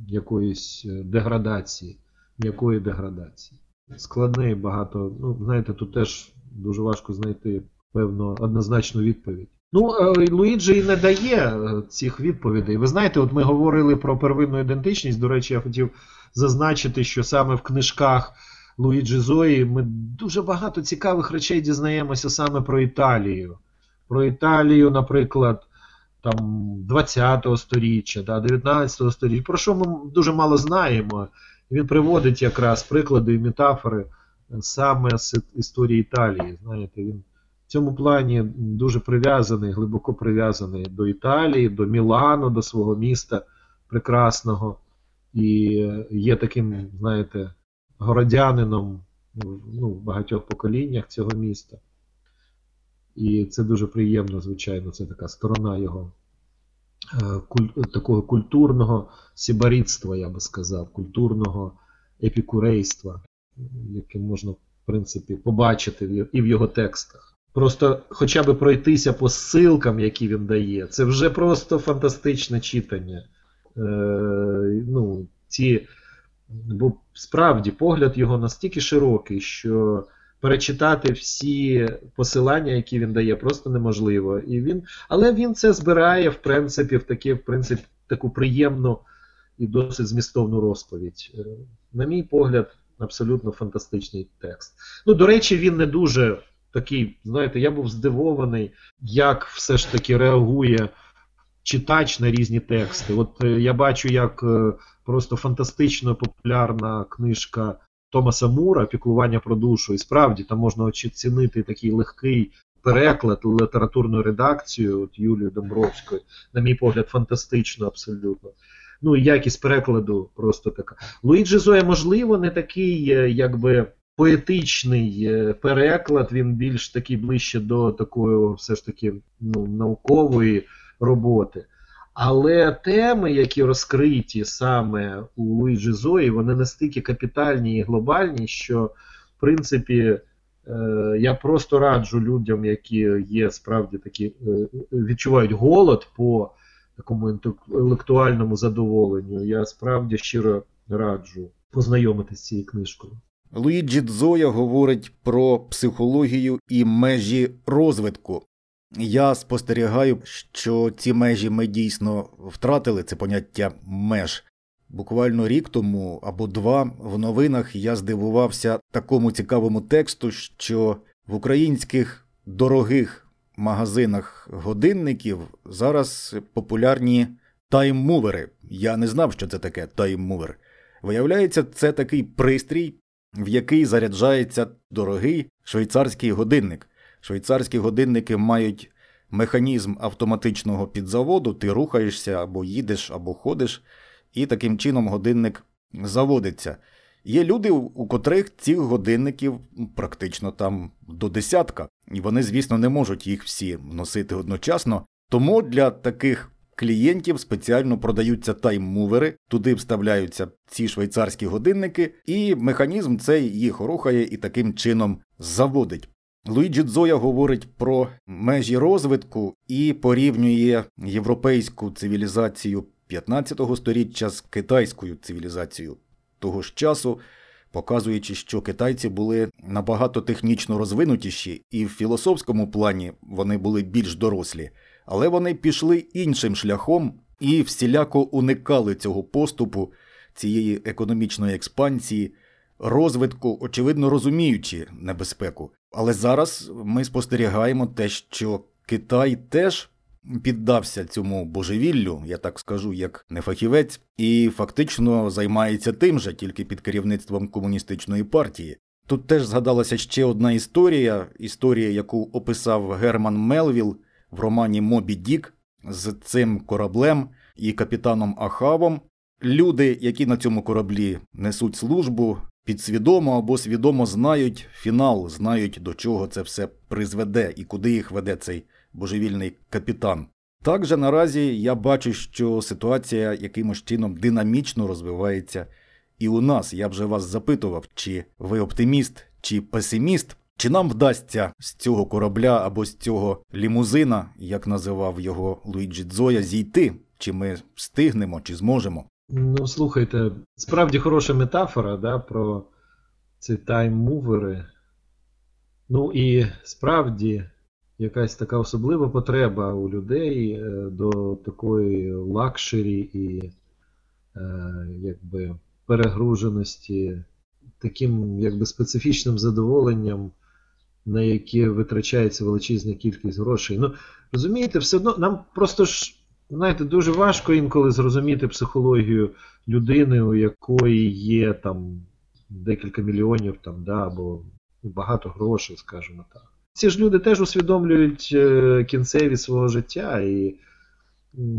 якоїсь е, деградації, м'якої деградації. Складне і багато. Ну, знаєте, тут теж дуже важко знайти певну однозначну відповідь. Ну, е, Луїджі і не дає е, цих відповідей. Ви знаєте, от ми говорили про первинну ідентичність. До речі, я хотів зазначити, що саме в книжках Луїджі Зої ми дуже багато цікавих речей дізнаємося саме про Італію. Про Італію, наприклад, там 20-го сторіччя, да, 19-го сторіччя, про що ми дуже мало знаємо. Він приводить якраз приклади і метафори саме з історії Італії. Знаєте, він в цьому плані дуже прив'язаний, глибоко прив'язаний до Італії, до Мілану, до свого міста прекрасного. І є таким, знаєте, городянином ну, в багатьох поколіннях цього міста. І це дуже приємно, звичайно, це така сторона його е, куль, такого культурного сібарітства, я би сказав, культурного епікурейства, яке можна, в принципі, побачити і в його текстах. Просто хоча б пройтися по ссилкам, які він дає, це вже просто фантастичне читання. Е, ну, ці, Бо справді погляд його настільки широкий, що перечитати всі посилання, які він дає, просто неможливо. І він, Але він це збирає, в принципі, в такі, в принципі, таку приємну і досить змістовну розповідь. Е, на мій погляд, абсолютно фантастичний текст. Ну, до речі, він не дуже такий, знаєте, я був здивований, як все ж таки реагує читач на різні тексти. От е, я бачу, як е, просто фантастично популярна книжка Томаса Мура Піклування про душу. І справді там можна оцінити такий легкий переклад, літературну редакцію от Юлії Домбровської, на мій погляд, фантастично абсолютно. Ну якість перекладу просто така. Луїджі Зоя, можливо, не такий, е, якби поетичний переклад, він більш такий ближче до такої все ж таки ну, наукової роботи. Але теми, які розкриті саме у Луїджі Зої, вони настільки капітальні і глобальні, що, в принципі, е, я просто раджу людям, які є справді такі, е, відчувають голод по такому інтелектуальному задоволенню. Я справді щиро раджу познайомитися з цією книжкою. Луїджі Дзоя говорить про психологію і межі розвитку. Я спостерігаю, що ці межі ми дійсно втратили це поняття меж. Буквально рік тому або два в новинах я здивувався такому цікавому тексту, що в українських дорогих магазинах годинників зараз популярні тайммувери. Я не знав, що це таке тайммувер. Виявляється, це такий пристрій, в який заряджається дорогий швейцарський годинник. Швейцарські годинники мають механізм автоматичного підзаводу, ти рухаєшся або їдеш, або ходиш, і таким чином годинник заводиться. Є люди, у котрих цих годинників практично там до десятка, і вони, звісно, не можуть їх всі носити одночасно. Тому для таких клієнтів спеціально продаються тайммувери, туди вставляються ці швейцарські годинники, і механізм цей їх рухає і таким чином заводить. Луїджі Дзоя говорить про межі розвитку і порівнює європейську цивілізацію 15 століття з китайською цивілізацією того ж часу, показуючи, що китайці були набагато технічно розвинутіші, і в філософському плані вони були більш дорослі, але вони пішли іншим шляхом і всіляко уникали цього поступу, цієї економічної експансії, розвитку, очевидно розуміючи небезпеку. Але зараз ми спостерігаємо те, що Китай теж піддався цьому божевіллю, я так скажу, як не фахівець, і фактично займається тим же, тільки під керівництвом комуністичної партії. Тут теж згадалася ще одна історія, історія, яку описав Герман Мелвіл в романі Мобі Дік з цим кораблем і капітаном Ахавом. Люди, які на цьому кораблі несуть службу, підсвідомо або свідомо знають фінал, знають, до чого це все призведе і куди їх веде цей божевільний капітан. Також наразі я бачу, що ситуація якимось чином динамічно розвивається і у нас. Я вже вас запитував, чи ви оптиміст, чи песиміст, чи нам вдасться з цього корабля або з цього лімузина, як називав його Луїджі Дзоя, зійти, чи ми встигнемо, чи зможемо. Ну, слухайте, справді хороша метафора да, про ці time mover и. Ну і справді якась така особлива потреба у людей е, до такої luxury і е, якби перегруженості таким якби специфічним задоволенням, на яке витрачається величезна кількість грошей. Ну, розумієте, все одно нам просто ж. Знаєте, дуже важко інколи зрозуміти психологію людини, у якої є там декілька мільйонів там, да, або багато грошей, скажімо так. Ці ж люди теж усвідомлюють е, кінцеві свого життя. І,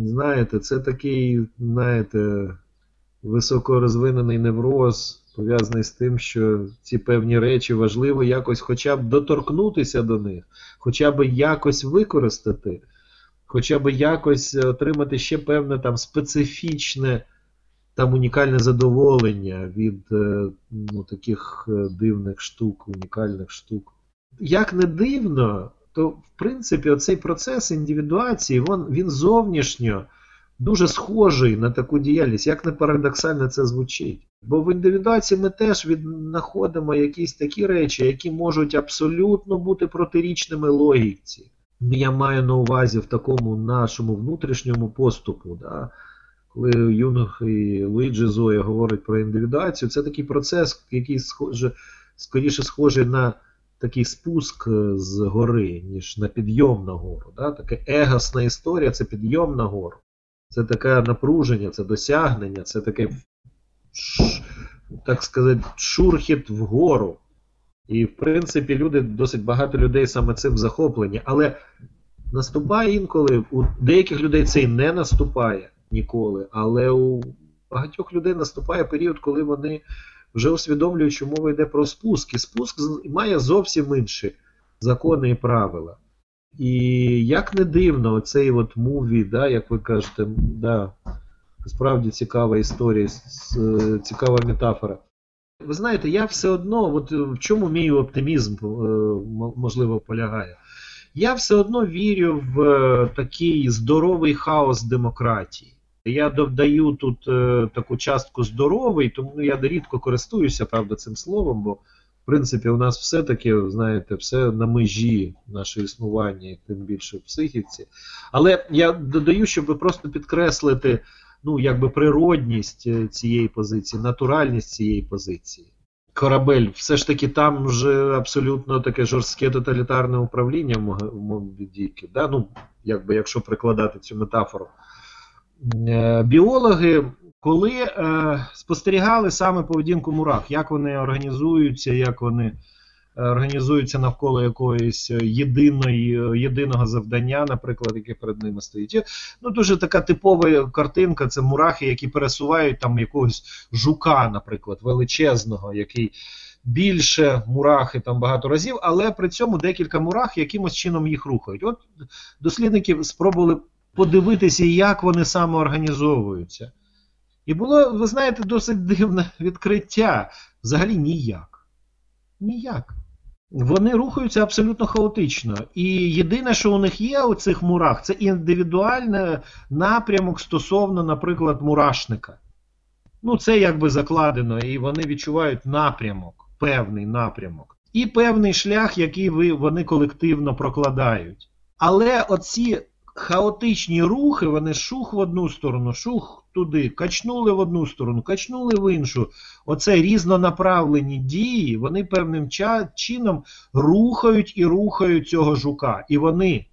знаєте, це такий, знаєте, високорозвинений невроз, пов'язаний з тим, що ці певні речі важливо якось хоча б доторкнутися до них, хоча б якось використати хоча б якось отримати ще певне там специфічне там унікальне задоволення від е, ну, таких е, дивних штук, унікальних штук. Як не дивно, то в принципі оцей процес індивідуації він, він зовнішньо дуже схожий на таку діяльність, як не парадоксально це звучить. Бо в індивідуації ми теж знаходимо якісь такі речі, які можуть абсолютно бути протирічними логіці. Я маю на увазі в такому нашому внутрішньому поступу. Да? Коли Юнг і Луїджі Зоя говорять про індивідуацію, це такий процес, який схоже, скоріше схожий на такий спуск з гори, ніж на підйом на гору. Да? Така егосна історія це підйом на гору. Це таке напруження, це досягнення, це таке, так сказати, шурхіт вгору. І, в принципі, люди, досить багато людей саме цим захоплені. Але наступає інколи, у деяких людей це і не наступає ніколи. Але у багатьох людей наступає період, коли вони вже усвідомлюють, що мова йде про спуск. І спуск має зовсім інші закони і правила. І як не дивно, оцей от муві, да, як ви кажете, да, справді цікава історія, цікава метафора. Ви знаєте, я все одно, от в чому мій оптимізм е, можливо полягає? Я все одно вірю в е, такий здоровий хаос демократії. Я додаю тут е, таку частку здоровий, тому я рідко користуюся правда, цим словом, бо в принципі у нас все-таки, знаєте, все на межі нашого існування, тим більше в психіці. Але я додаю, щоб просто підкреслити ну, якби природність е, цієї позиції, натуральність цієї позиції. корабель, все ж таки там вже абсолютно таке жорстке тоталітарне управління Мобідіки. Да? Ну, якби, якщо прикладати цю метафору. Е, біологи, коли е, спостерігали саме поведінку мурах, як вони організуються, як вони організуються навколо якоїсь єдиної, єдиного завдання, наприклад, яке перед ними стоїть. Ну, Дуже така типова картинка це мурахи, які пересувають там якогось жука, наприклад, величезного, який. Більше мурахи там багато разів, але при цьому декілька мурах якимось чином їх рухають. От дослідники спробували подивитися, як вони самоорганізовуються. І було, ви знаєте, досить дивне відкриття. Взагалі ніяк. Ніяк. Вони рухаються абсолютно хаотично. І єдине, що у них є у цих мурах, це індивідуальний напрямок стосовно, наприклад, мурашника. Ну, це якби закладено, і вони відчувають напрямок, певний напрямок. І певний шлях, який вони колективно прокладають. Але оці хаотичні рухи, вони шух в одну сторону, шух туди, качнули в одну сторону, качнули в іншу. Оце різнонаправлені дії, вони певним чином рухають і рухають цього жука. І вони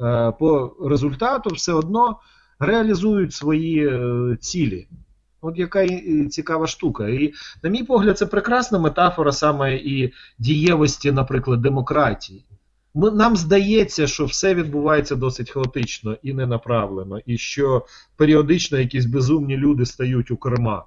е, по результату все одно реалізують свої е, цілі. От яка цікава штука. І, на мій погляд, це прекрасна метафора саме і дієвості, наприклад, демократії. Ми, Нам здається, що все відбувається досить хаотично і ненаправлено, і що періодично якісь безумні люди стають у керма.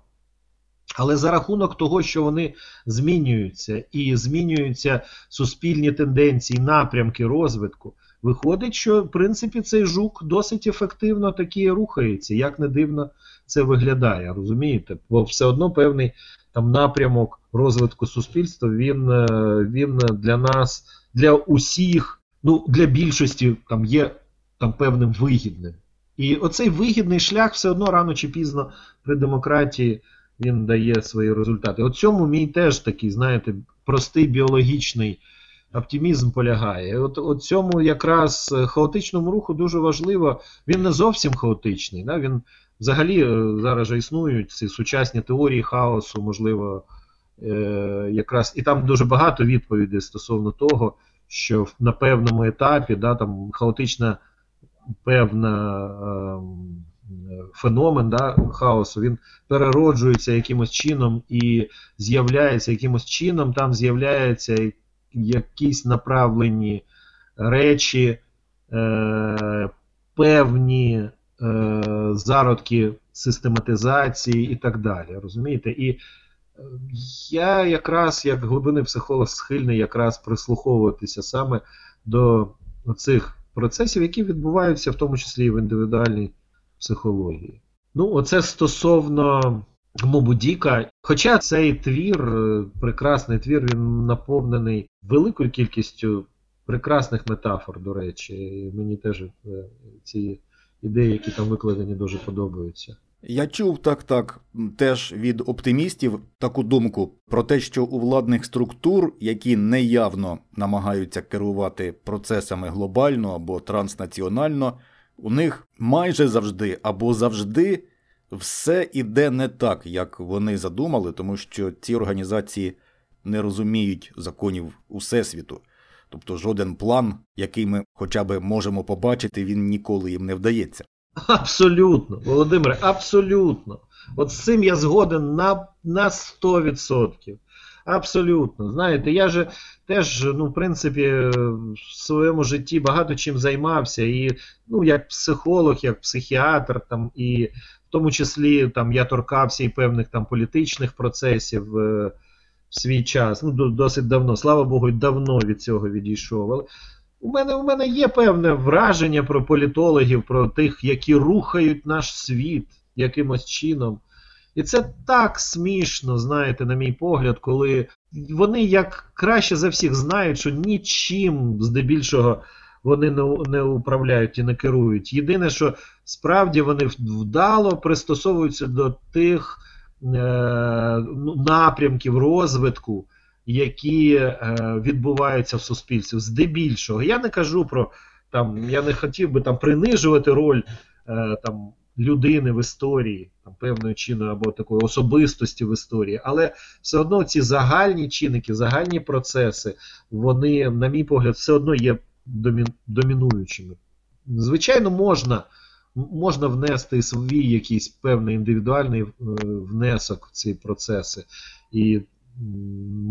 Але за рахунок того, що вони змінюються і змінюються суспільні тенденції, напрямки розвитку, виходить, що в принципі цей жук досить ефективно таки рухається. Як не дивно це виглядає, розумієте? Бо все одно певний там напрямок розвитку суспільства він, е, він для нас для усіх, ну для більшості там є там певним вигідним. І оцей вигідний шлях все одно рано чи пізно при демократії він дає свої результати. От цьому мій теж такий, знаєте, простий біологічний оптимізм полягає. От от цьому якраз хаотичному руху дуже важливо, він не зовсім хаотичний. Да? Він взагалі е, зараз же існують ці сучасні теорії хаосу, можливо. Е, якраз і там дуже багато відповідей стосовно того, що на певному етапі да, там хаотична певна е, феномен да, хаосу, він перероджується якимось чином і з'являється якимось чином, там з'являються якісь направлені речі, е, певні е, зародки систематизації і так далі. розумієте? І я якраз як глибинний психолог схильний якраз прислуховуватися саме до цих процесів, які відбуваються в тому числі і в індивідуальній психології. Ну, оце стосовно Мобудіка. Хоча цей твір, е, прекрасний твір, він наповнений великою кількістю прекрасних метафор, до речі. І Мені теж е, ці ідеї, які там викладені, дуже подобаються. Я чув так так теж від оптимістів таку думку про те, що у владних структур, які неявно намагаються керувати процесами глобально або транснаціонально, у них майже завжди або завжди все іде не так, як вони задумали, тому що ці організації не розуміють законів усесвіту. Тобто жоден план, який ми хоча б можемо побачити, він ніколи їм не вдається. Абсолютно, Володимире, абсолютно. От з цим я згоден на на 100%. Абсолютно. Знаєте, я же теж, ну, в принципі, в своєму житті багато чим займався. І ну, як психолог, як психіатр, там, і в тому числі там, я торкався і певних там політичних процесів е, в свій час. Ну, досить давно. Слава Богу, давно від цього відійшов. Але у мене у мене є певне враження про політологів, про тих, які рухають наш світ якимось чином. І це так смішно, знаєте, на мій погляд, коли вони як краще за всіх знають, що нічим здебільшого вони не не управляють і не керують. Єдине, що справді вони вдало пристосовуються до тих е, ну, напрямків розвитку які е, відбуваються в суспільстві. Здебільшого. Я не кажу про там, я не хотів би там принижувати роль е, там людини в історії, там, певною чиною або такої особистості в історії, але все одно ці загальні чинники, загальні процеси, вони, на мій погляд, все одно є домі, домінуючими. Звичайно, можна. Можна внести свій якийсь певний індивідуальний е, внесок в ці процеси, і,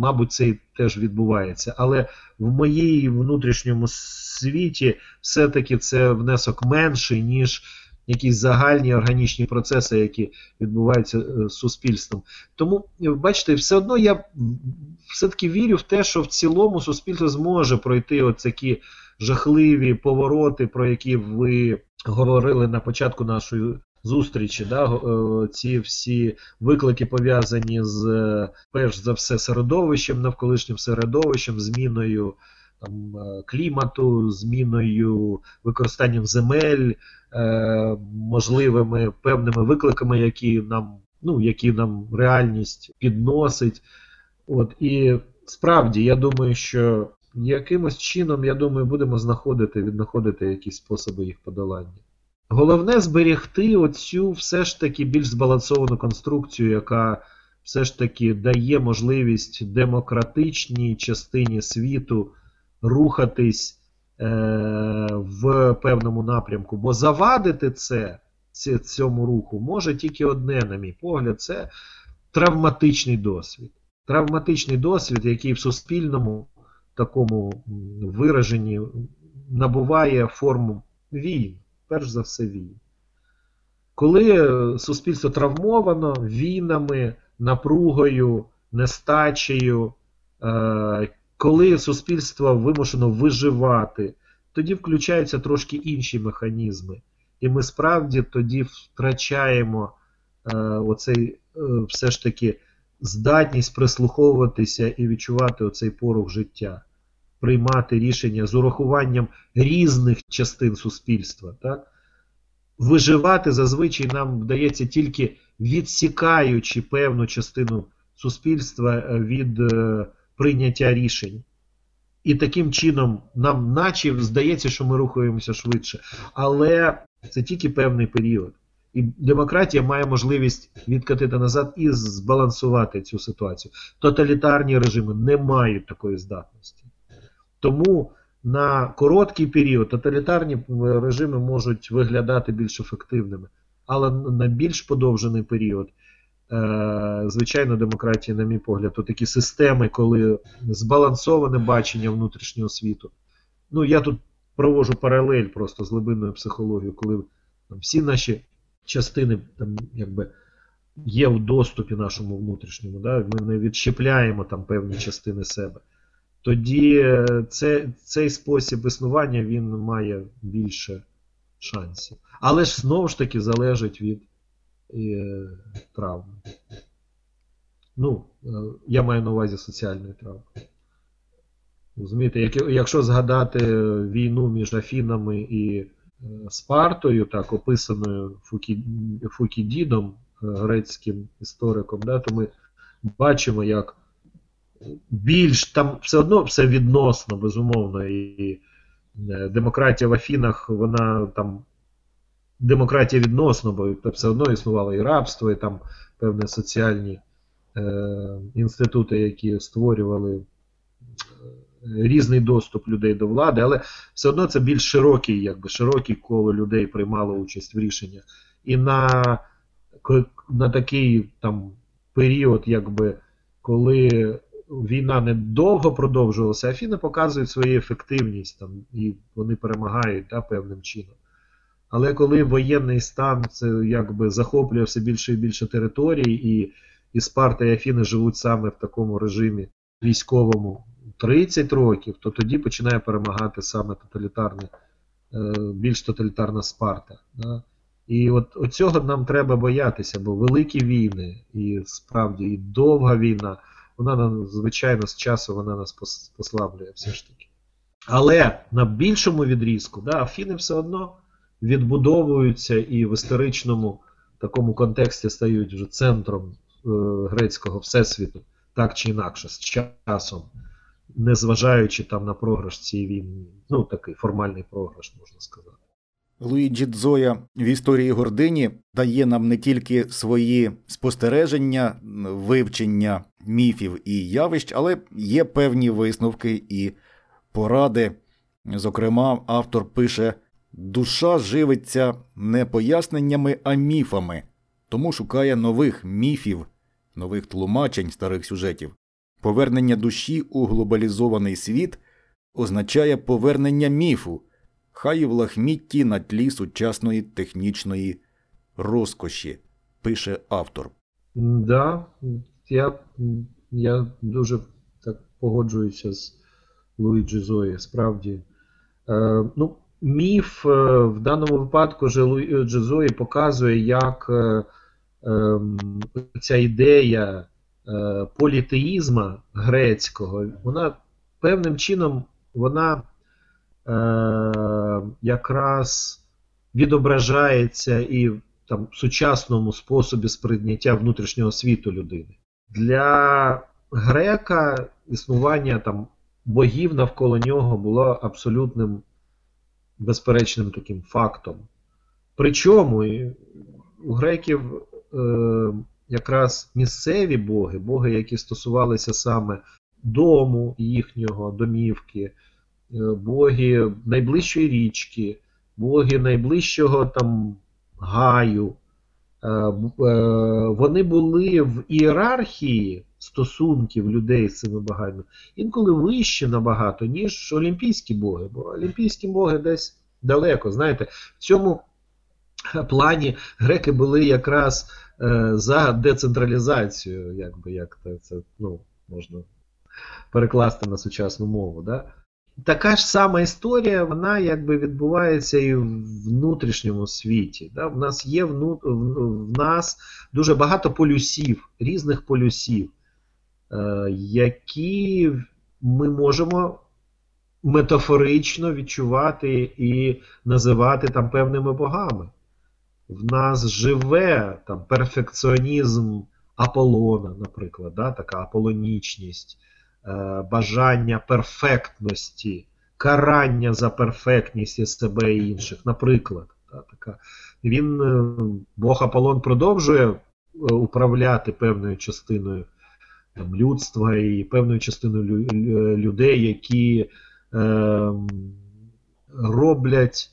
мабуть, це теж відбувається. Але в моїй внутрішньому світі все-таки це внесок менший, ніж якісь загальні органічні процеси, які відбуваються е, з суспільством. Тому, бачите, все одно я все-таки вірю в те, що в цілому суспільство зможе пройти такі жахливі повороти, про які ви говорили на початку нашої зустрічі. Да? Е, ці всі виклики пов'язані з перш за все середовищем, навколишнім середовищем, зміною там, е, клімату, зміною використанням земель, е, можливими певними викликами, які нам ну, які нам реальність підносить. От, І справді, я думаю, що якимось чином, я думаю, будемо знаходити, віднаходити якісь способи їх подолання. Головне зберегти оцю все ж таки більш збалансовану конструкцію, яка все ж таки дає можливість демократичній частині світу рухатись е, в певному напрямку. Бо завадити це, цьому руху може тільки одне, на мій погляд, це травматичний досвід. Травматичний досвід, який в суспільному такому вираженні набуває форму війн, перш за все війн. Коли суспільство травмовано війнами, напругою, нестачею, е, коли суспільство вимушено виживати, тоді включаються трошки інші механізми. І ми справді тоді втрачаємо е, оцей е, все ж таки здатність прислуховуватися і відчувати оцей порух життя, приймати рішення з урахуванням різних частин суспільства. Так? Виживати зазвичай нам вдається тільки відсікаючи певну частину суспільства е, від е, прийняття рішень. І таким чином нам наче здається, що ми рухаємося швидше. Але це тільки певний період. І демократія має можливість відкатити назад і збалансувати цю ситуацію. Тоталітарні режими не мають такої здатності. Тому на короткий період тоталітарні режими можуть виглядати більш ефективними. Але на більш подовжений період, е, звичайно, демократія, на мій погляд, то такі системи, коли збалансоване бачення внутрішнього світу. Ну, я тут провожу паралель просто з глибинною психологією, коли там, всі наші частини там, якби, є в доступі нашому внутрішньому. Да? Ми не відщепляємо там певні частини себе. Тоді е, це, цей спосіб існування він має більше шансів. Але ж знову ж таки залежить від е, травми. Ну, е, я маю на увазі соціальної травми. Розумієте, якщо згадати війну між Афінами і Спартою, так, описаною Фукідідом, е, грецьким істориком, да, то ми бачимо, як більш там все одно все відносно, безумовно, і е, демократія в Афінах, вона там. Демократія відносно, бо все одно існувало і рабство, і там певні соціальні е, інститути, які створювали різний доступ людей до влади, але все одно це більш широкий, якби широкий коло людей приймало участь в рішеннях. І на на такий там період, якби, коли війна недовго продовжувалася, Афіни показують свою ефективність там, і вони перемагають да, певним чином. Але коли воєнний стан це якби захоплює все більше і більше територій, і і Спарта і Афіни живуть саме в такому режимі військовому, 30 років, то тоді починає перемагати саме тоталітарний, е, більш тоталітарна Спарта. Да? І от, от цього нам треба боятися, бо великі війни, і справді і довга війна, вона звичайно з часу вона нас послаблює все ж таки. Але на більшому відрізку, да, Афіни все одно відбудовуються і в історичному такому контексті стають вже центром е, грецького всесвіту, так чи інакше, з часом незважаючи там на програш цієї війни. Ну, такий формальний програш, можна сказати. Луїджі Дзоя в історії гордині дає нам не тільки свої спостереження, вивчення міфів і явищ, але є певні висновки і поради. Зокрема, автор пише: душа живиться не поясненнями, а міфами, тому шукає нових міфів, нових тлумачень старих сюжетів. Повернення душі у глобалізований світ означає повернення міфу, хай і в лахмітті на тлі сучасної технічної розкоші, пише автор. Да, я, я дуже так погоджуюся з Луїджі Зої, справді. Е, ну, Міф е, в даному випадку Луїджі Зої показує, як е, е, ця ідея е, політеїзму грецького, вона певним чином вона е, якраз відображається і в сучасному способі сприйняття внутрішнього світу людини. Для грека існування там, богів навколо нього було абсолютним безперечним таким фактом. Причому у греків е, якраз місцеві боги, боги, які стосувалися саме дому їхнього, домівки, е, боги найближчої річки, боги найближчого там гаю. Е, е, вони були в ієрархії стосунків людей з цими богами інколи вище набагато, ніж олімпійські боги. Бо олімпійські боги десь далеко. Знаєте, в цьому плані греки були якраз за децентралізацію, якби як це ну, можна перекласти на сучасну мову. Да? Така ж сама історія, вона якби відбувається і в внутрішньому світі. Да? В нас є вну... в нас дуже багато полюсів, різних полюсів, е, які ми можемо метафорично відчувати і називати там певними богами. В нас живе там перфекціонізм Аполлона, наприклад, да? така аполонічність. Е, бажання перфектності, карання за перфектність і себе і інших. Наприклад, така. він, е, Бог Аполлон продовжує е, управляти певною частиною там, людства і певною частиною людей, які е, роблять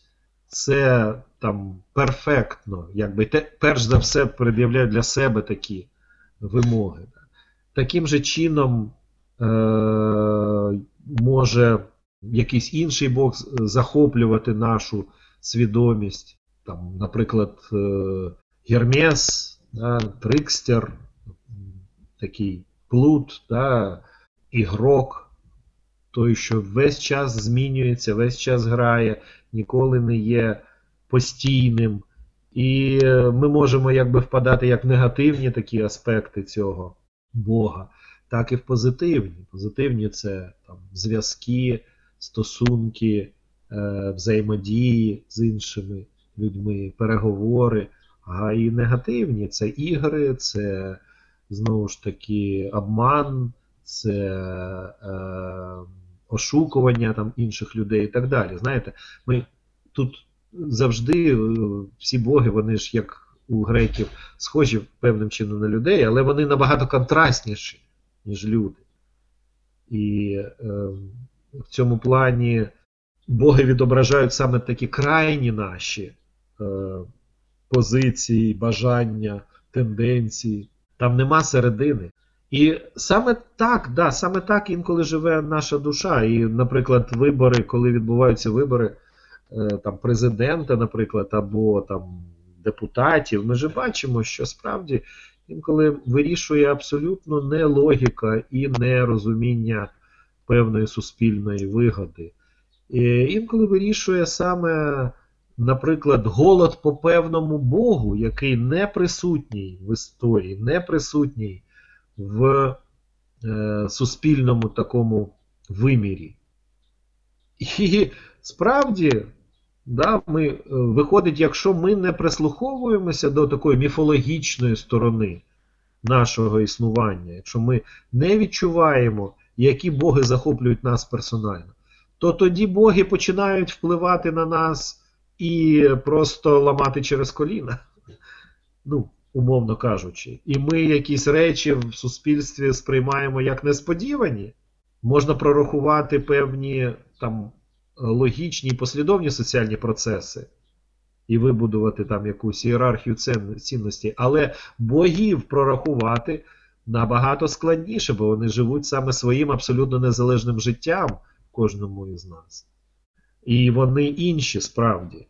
це там перфектно, якби те, перш за все пред'являють для себе такі вимоги. Таким же чином може якийсь інший Бог захоплювати нашу свідомість. Там, Наприклад, е, Гермес, да, Трикстер, такий плут, да, ігрок, той, що весь час змінюється, весь час грає, ніколи не є постійним. І ми можемо якби впадати як в негативні такі аспекти цього Бога так і в позитивні. Позитивні це там, зв'язки, стосунки, е, взаємодії з іншими людьми, переговори. А і негативні це ігри, це знову ж таки обман, це е, ошукування там, інших людей і так далі. Знаєте, ми тут завжди е, всі боги, вони ж як у греків схожі певним чином на людей, але вони набагато контрастніші ніж люди. І е, в цьому плані боги відображають саме такі крайні наші е, позиції, бажання, тенденції. Там нема середини. І саме так, да, саме так інколи живе наша душа. І, наприклад, вибори, коли відбуваються вибори е, там, президента, наприклад, або там депутатів, ми ж бачимо, що справді інколи вирішує абсолютно не логіка і не розуміння певної суспільної вигоди. І Інколи вирішує саме, наприклад, голод по певному Богу, який не присутній в історії, не присутній в е, суспільному такому вимірі. І справді. Да, ми, е, Виходить, якщо ми не прислуховуємося до такої міфологічної сторони нашого існування, якщо ми не відчуваємо, які боги захоплюють нас персонально, то тоді боги починають впливати на нас і просто ламати через коліна. <laughs> Ну, умовно кажучи. І ми якісь речі в суспільстві сприймаємо як несподівані. Можна прорахувати певні там логічні і послідовні соціальні процеси і вибудувати там якусь ієрархію цінностей, але богів прорахувати набагато складніше, бо вони живуть саме своїм абсолютно незалежним життям кожному із нас. І вони інші справді.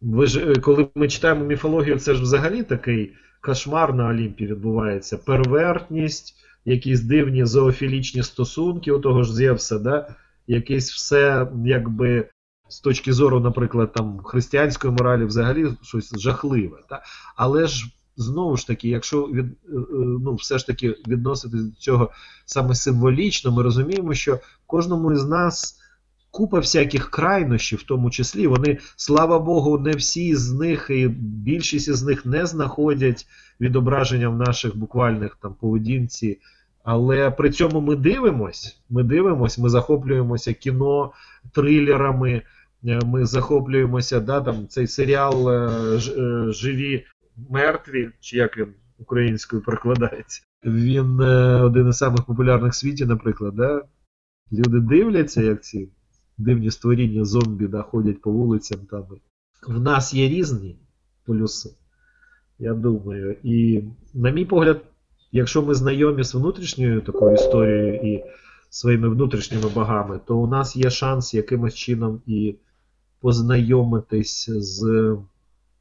Ви ж, Коли ми читаємо міфологію, це ж взагалі такий кошмар на Олімпі відбувається. Первертність, якісь дивні зоофілічні стосунки у того ж Зевса, да? Якесь все якби з точки зору, наприклад, там християнської моралі, взагалі щось жахливе. Та? Але ж знову ж таки, якщо від, е, е, ну, все ж таки відносити до цього саме символічно, ми розуміємо, що кожному із нас. Купа всяких крайнощів, в тому числі, вони, слава Богу, не всі з них, і більшість із них не знаходять відображення в наших буквальних там поведінці. Але при цьому ми дивимось, ми дивимось, ми захоплюємося кіно, трилерами, Е, ми захоплюємося, да, там цей серіал е, е, Живі мертві, чи як він українською перекладається. Він один із самих популярних в світі, наприклад. Да? Люди дивляться, як ці дивні створіння зомбі да, ходять по вулицям. Там. В нас є різні плюси, я думаю. І, на мій погляд, якщо ми знайомі з внутрішньою такою історією і своїми внутрішніми богами, то у нас є шанс якимось чином і познайомитись з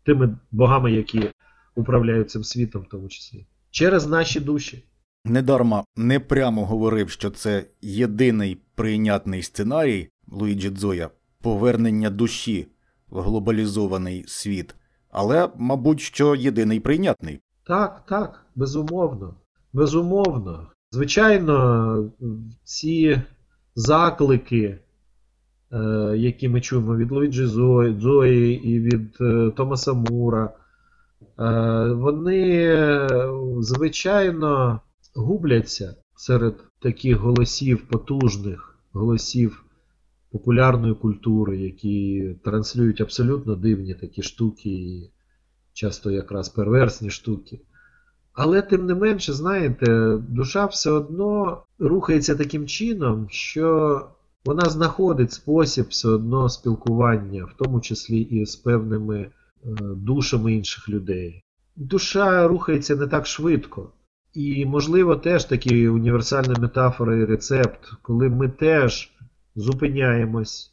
тими богами, які управляють цим світом, в тому числі, через наші душі. Недарма не прямо говорив, що це єдиний прийнятний сценарій Луїджі Дзоя повернення душі в глобалізований світ, але, мабуть, що єдиний прийнятний. Так, так, безумовно. Безумовно. Звичайно, ці заклики Е, які ми чуємо від Луїджі Зої і від е, Томаса Мура, е, вони, звичайно, губляться серед таких голосів потужних, голосів популярної культури, які транслюють абсолютно дивні такі штуки, і часто якраз перверсні штуки. Але, тим не менше, знаєте, душа все одно рухається таким чином, що вона знаходить спосіб все одно спілкування, в тому числі і з певними е, душами інших людей. Душа рухається не так швидко. І, можливо, теж такий універсальна метафора і рецепт, коли ми теж зупиняємось,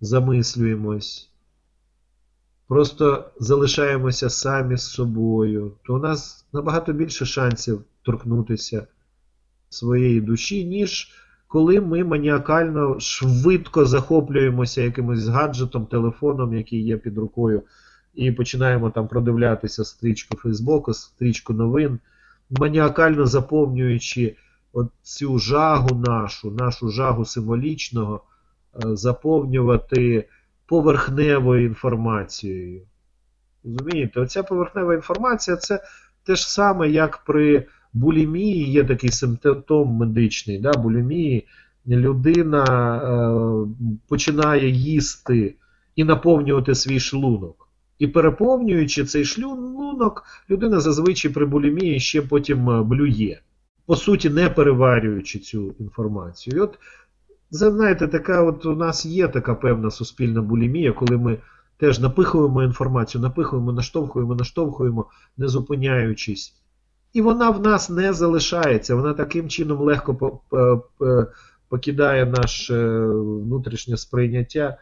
замислюємось, просто залишаємося самі з собою, то у нас набагато більше шансів торкнутися своєї душі, ніж коли ми маніакально швидко захоплюємося якимось гаджетом, телефоном, який є під рукою, і починаємо там продивлятися стрічку Фейсбуку, стрічку новин, маніакально заповнюючи цю жагу нашу, нашу жагу символічного, е, заповнювати поверхневою інформацією. Розумієте, оця поверхнева інформація це те ж саме, як при булімії є такий симптом медичний. Да? Булімії людина е, починає їсти і наповнювати свій шлунок. І переповнюючи цей шлунок, людина зазвичай при булімії ще потім е, блює. По суті, не переварюючи цю інформацію. І от, знаєте, така от у нас є така певна суспільна булімія, коли ми теж напихуємо інформацію, напихуємо, наштовхуємо, наштовхуємо, не зупиняючись. І вона в нас не залишається. Вона таким чином легко покидає наше внутрішнє сприйняття,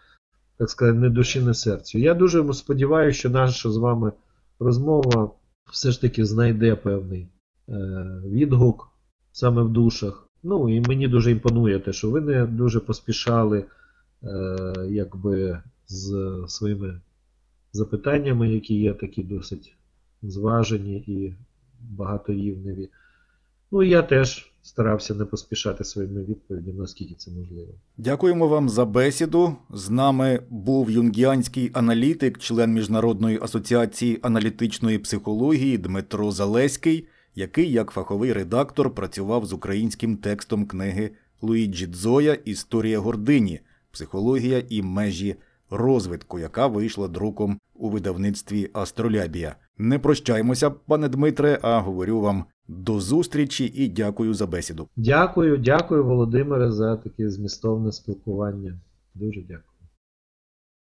так сказати, не душі, не серцю. Я дуже сподіваюся, що наша з вами розмова все ж таки знайде певний е, відгук саме в душах. Ну і мені дуже імпонує те, що ви не дуже поспішали е, якби з своїми запитаннями, які є такі досить зважені і багатоївневі. Ну і я теж старався не поспішати своїми відповідями, наскільки це можливо. Дякуємо вам за бесіду. З нами був юнгіанський аналітик, член Міжнародної асоціації аналітичної психології Дмитро Залеський, який, як фаховий редактор, працював з українським текстом книги Луїджі Дзоя Історія гордині, психологія і межі розвитку, яка вийшла друком у видавництві Астролябія. Не прощаймося, пане Дмитре, а говорю вам до зустрічі і дякую за бесіду. Дякую, дякую, Володимире, за таке змістовне спілкування. Дуже дякую.